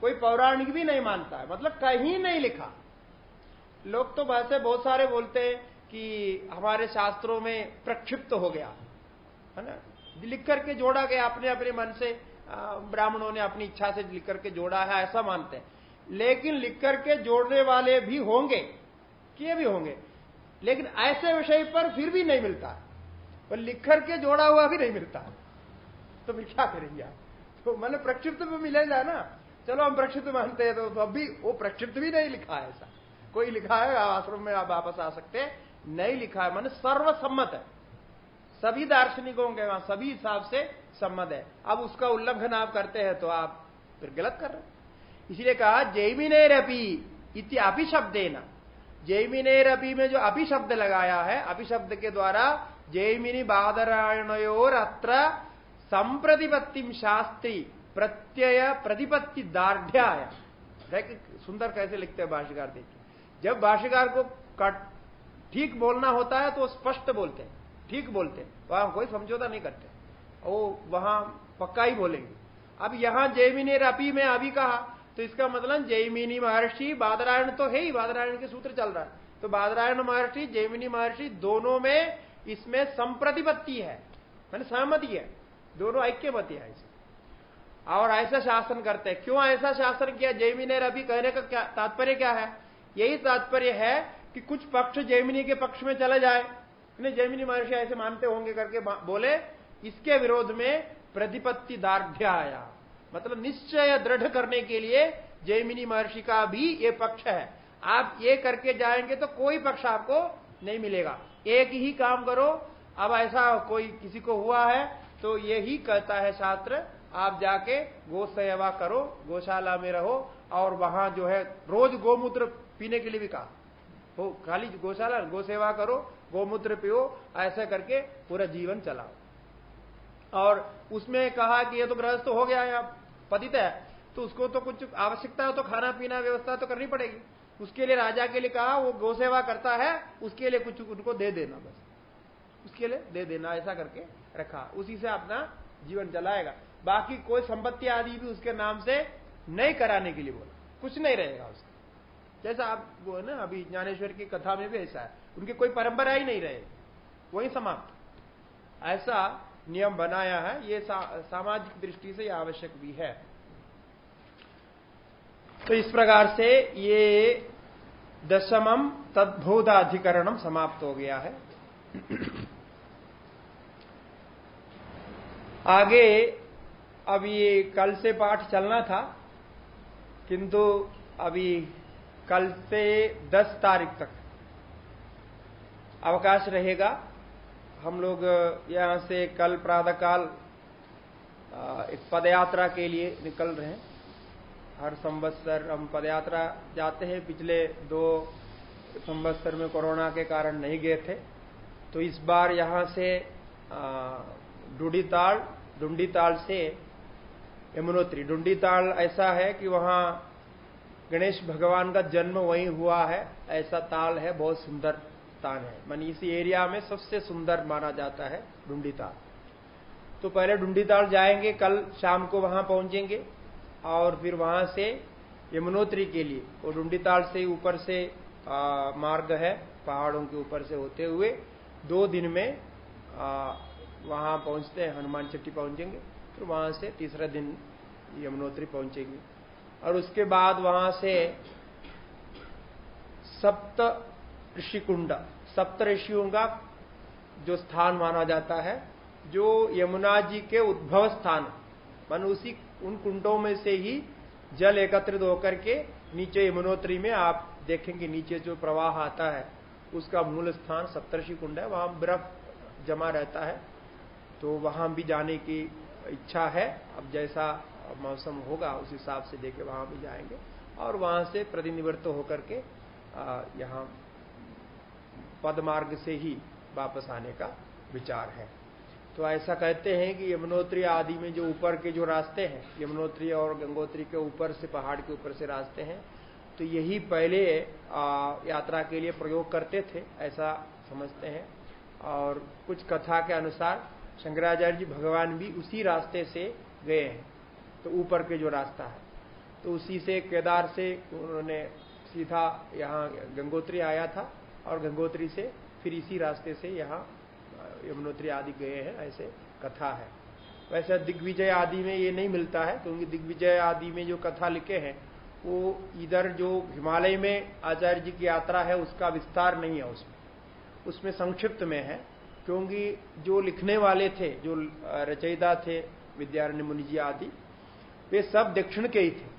कोई पौराणिक भी नहीं मानता है मतलब कहीं नहीं लिखा। लोग तो वैसे बहुत सारे बोलते हैं कि हमारे शास्त्रों में प्रक्षिप्त हो गया, है ना? लिख करके जोड़ा गया अपने अपने मन से ब्राह्मणों ने अपनी इच्छा से लिख करके जोड़ा है, ऐसा मानते हैं। लेकिन लिख करके जोड़ने वाले भी होंगे, किए भी होंगे, लेकिन ऐसे विषय पर फिर भी नहीं मिलता। पर लिख करके जोड़ा हुआ भी नहीं मिलता। तो फिर क्या करेंगे आप? तो मतलब प्रक्षिप्त में मिलेगा ना। चलो हम प्रक्षिप्त मानते हैं तो अभी वो प्रक्षिप्त भी नहीं लिखा है ऐसा। कोई लिखा है आश्रम में आप वापस आ सकते हैं। नहीं लिखा है, मैंने सर्वसम्मत है। सभी दार्शनिकों के वहाँ, सभी हिसाब से सम्मत है। अब उसका उल्लंघन आप करते हैं तो आप फिर गलत कर रहे इसलिए कहा जैमिनेर अपी इति शब्द न जैमिनेर अपी में जो अपि शब्द लगाया है अपि शब्द के द्वारा जैमिनी बादरायणयोर अत्र संप्रतिपत्ति शास्त्री प्रत्यय प्रतिपत्ति दार्ढ़ सुंदर कैसे लिखते हैं भाष्यकार देखिए जब भाष्यकार को ठीक बोलना होता है तो स्पष्ट बोलते हैं ठीक बोलते हैं वहाँ कोई समझौता नहीं करते वो वहाँ पक्का ही बोलेंगे अब यहाँ जयमिनी रपी में अभी कहा तो इसका मतलब जयमिनी महर्षि बादरायण तो है ही, बादरायण के सूत्र चल रहा है। तो बादरायण महर्षि जयमिनी महर्षि दोनों में इसमें संप्रतिपत्ति है, मैंने सहमति है, दोनों ऐक्यमति है इसे और ऐसा शासन करते हैं। क्यों ऐसा शासन किया? जयमिनी रवि कहने का क्या, तात्पर्य क्या है? यही तात्पर्य है कि कुछ पक्ष जैमिनी के पक्ष में चला जाए। नहीं, जैमिनी महर्षि ऐसे मानते होंगे करके बोले, इसके विरोध में प्रतिपत्ति दार्ढ़ आया मतलब निश्चय दृढ़ करने के लिए जैमिनी महर्षि का भी ये पक्ष है। आप ये करके जाएँगे तो कोई पक्ष आपको नहीं मिलेगा। एक ही काम करो। अब ऐसा कोई किसी को हुआ है तो यही कहता है शास्त्र, आप जाके गो सेवा करो, गौशाला में रहो, और वहाँ जो है रोज गोमूत्र पीने के लिए भी कहा। हो, खाली गौशाला, गो सेवा करो, गोमूत्र पियो, ऐसा करके पूरा जीवन चलाओ। और उसमें कहा कि ये तो गृहस्थ हो गया है पतित है तो उसको तो कुछ आवश्यकता हो तो खाना पीना व्यवस्था तो करनी पड़ेगी। उसके लिए राजा के लिए कहा वो गौ सेवा करता है उसके लिए कुछ उनको दे देना बस। उसके लिए दे देना ऐसा करके रखा। उसी से अपना जीवन चलाएगा। बाकी कोई संपत्ति आदि भी उसके नाम से नहीं कराने के लिए बोला। कुछ नहीं रहेगा उसका। जैसा आप वो है ना अभी ज्ञानेश्वर की कथा में भी ऐसा है। उनकी कोई परंपरा ही नहीं रहे। वही समाप्त। ऐसा नियम बनाया है। ये सा, सामाजिक दृष्टि से आवश्यक भी है। तो इस प्रकार से ये दशमम तद्भूताधिकरणम समाप्त हो गया है। आगे, अब ये कल से पाठ चलना था, किंतु अभी कल से 10 तारीख तक अवकाश रहेगा। हम लोग यहाँ से कल प्रातःकाल एक पदयात्रा के लिए निकल रहे हैं। हर संवत्सर हम पदयात्रा जाते हैं। पिछले दो संवत्सर में कोरोना के कारण नहीं गए थे। तो इस बार यहाँ से डूडीताल, डुंडीताल से यमुनोत्री। डुंडीताल ऐसा है कि वहाँ गणेश भगवान का जन्म वहीं हुआ है। ऐसा ताल है, बहुत सुंदर स्थान है। मान इसी एरिया में सबसे सुंदर माना जाता है डुंडी ताल तो पहले डुंडी ताल जाएँगे, कल शाम को वहाँ पहुँचेंगे। और फिर वहाँ से यमुनोत्री के लिए वो डुंडी ताल से ऊपर से आ, मार्ग है पहाड़ों के ऊपर से होते हुए दो दिन में आ, वहाँ पहुँचते हैं हनुमान चट्टी पहुँचेंगे फिर वहाँ से तीसरा दिन यमुनोत्री पहुँचेंगे। और उसके बाद वहाँ से सप्त ऋषिकुंड सप्त ऋषियों का जो स्थान माना जाता है जो यमुना जी के उद्भव स्थान मन उसी उन कुंडों में से ही जल एकत्रित होकर के नीचे यमुनोत्री में आप देखेंगे, नीचे जो प्रवाह आता है, उसका मूल स्थान सप्तर्षि कुंड है, वहाँ बर्फ़ जमा रहता है। तो वहाँ भी जाने की इच्छा है। अब जैसा मौसम होगा, उस हिसाब से देखे वहाँ भी जाएँगे और वहाँ से प्रतिनिवृत्त होकर के यहाँ पदमार्ग से ही वापस आने का विचार है। तो ऐसा कहते हैं कि यमुनोत्री आदि में जो ऊपर के जो रास्ते हैं यमुनोत्री और गंगोत्री के ऊपर से पहाड़ के ऊपर से रास्ते हैं तो यही पहले आ, यात्रा के लिए प्रयोग करते थे ऐसा समझते हैं। और कुछ कथा के अनुसार शंकराचार्य जी भगवान भी उसी रास्ते से गए हैं तो ऊपर के जो रास्ता है। तो उसी से केदार से उन्होंने सीधा यहाँ गंगोत्री आया था और गंगोत्री से फिर इसी रास्ते से यहाँ यमुनोत्री आदि गए हैं, ऐसे कथा है। वैसे दिग्विजय आदि में ये नहीं मिलता है, क्योंकि दिग्विजय आदि में जो कथा लिखे हैं, वो इधर जो हिमालय में आचार्य जी की यात्रा है, उसका विस्तार नहीं है उसमें। उसमें संक्षिप्त में है, क्योंकि जो लिखने वाले थे, जो रचयिता थे, विद्यारण्य मुनि जी आदि, वे सब दक्षिण के ही थे।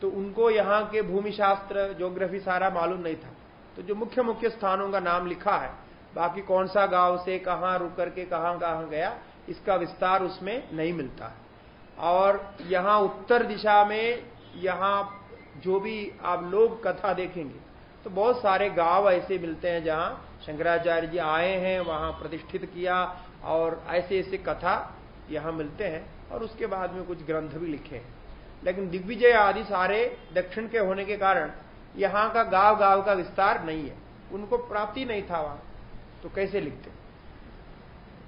तो उनको यहाँ के भूमिशास्त्र, ज्योग्राफी सारा मालूम नहीं था। तो जो मुख्य मुख्य स्थानों का नाम लिखा है बाकी कौन सा गाँव से कहाँ रुक करके कहाँ कहाँ गया, इसका विस्तार उसमें नहीं मिलता है। और यहाँ उत्तर दिशा में यहाँ जो भी आप लोग कथा देखेंगे तो बहुत सारे गाँव ऐसे मिलते हैं जहाँ शंकराचार्य जी आए हैं, वहाँ प्रतिष्ठित किया और ऐसे ऐसे कथा यहाँ मिलते हैं और उसके बाद में कुछ ग्रंथ भी लिखे हैं। लेकिन दिग्विजय आदि सारे दक्षिण के होने के कारण यहाँ का गाँव गाँव का विस्तार नहीं है। उनको प्राप्ति नहीं था वहाँ। तो कैसे लिखते?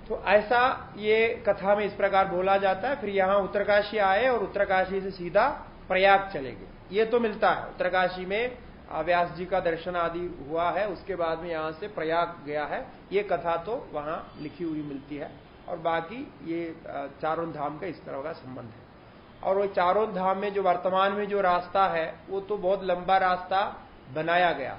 तो ऐसा ये कथा में इस प्रकार बोला जाता है, फिर यहाँ उत्तरकाशी आए और उत्तरकाशी से सीधा प्रयाग चले गए। ये तो मिलता है। उत्तरकाशी में व्यास जी का दर्शन आदि हुआ है, उसके बाद में यहाँ से प्रयाग गया है। ये कथा तो वहाँ लिखी हुई मिलती है और बाकी ये चारों धाम का इस तरह का संबंध है। और वो चारों धाम में जो वर्तमान में जो रास्ता है, वो तो बहुत लंबा रास्ता बनाया गया।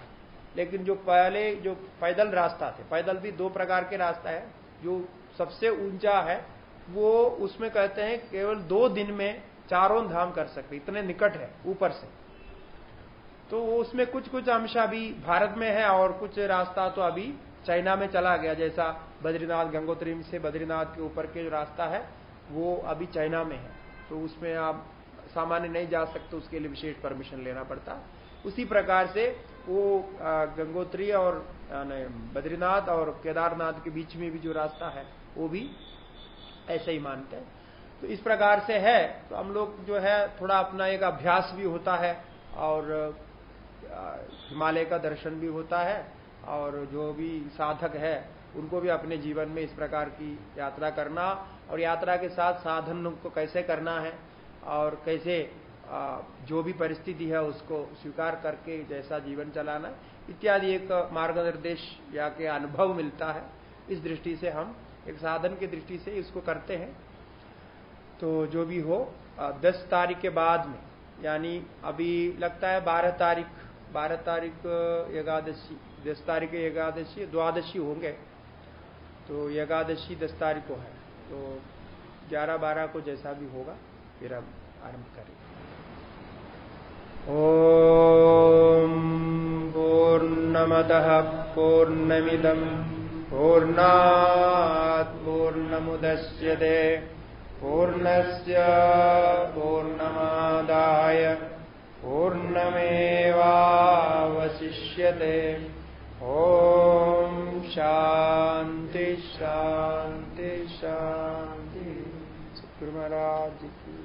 लेकिन जो पहले जो पैदल रास्ता थे, पैदल भी दो प्रकार के रास्ता है, जो सबसे ऊँचा है, वो उसमें कहते हैं केवल दो दिन में चारों धाम कर सकते, इतने निकट है, ऊपर से। तो उसमें कुछ कुछ अंश अभी भारत में है और कुछ रास्ता तो अभी चाइना में चला गया, जैसा बद्रीनाथ, गंगोत्री से बद्रीनाथ के ऊपर के जो रास्ता है, वो अभी चाइना में है। तो उसमें आप सामान्य नहीं जा सकते, उसके लिए विशेष परमिशन लेना पड़ता। उसी प्रकार से वो गंगोत्री और बद्रीनाथ और केदारनाथ के बीच में भी जो रास्ता है, वो भी ऐसे ही मानते हैं। तो इस प्रकार से है तो हम लोग जो है, थोड़ा अपना एक अभ्यास भी होता है और हिमालय का दर्शन भी होता है और जो भी साधक है, उनको भी अपने जीवन में इस प्रकार की यात्रा करना और यात्रा के साथ साधन को कैसे करना है और कैसे जो भी परिस्थिति है उसको स्वीकार करके जैसा जीवन चलाना, इत्यादि एक मार्गनिर्देश या के अनुभव मिलता है। इस दृष्टि से हम, एक साधन की दृष्टि से इसको करते हैं। तो जो भी हो दस तारीख के बाद में, यानी अभी लगता है बारह तारीख बारह तारीख एकादशी, दस तारीख एकादशी, द्वादशी होंगे। तो एकादशी दस तारीख को है। तो ग्यारह बारह को जैसा भी होगा, फिर हम आरंभ करेंगे। ॐ पूर्णमदः पूर्णमिदम् पूर्णात् पूर्णमुदस्यते पूर्णमादाय पूर्णमेवावशिष्यते। ॐ शान्ति शान्ति शुक्रमहाराज की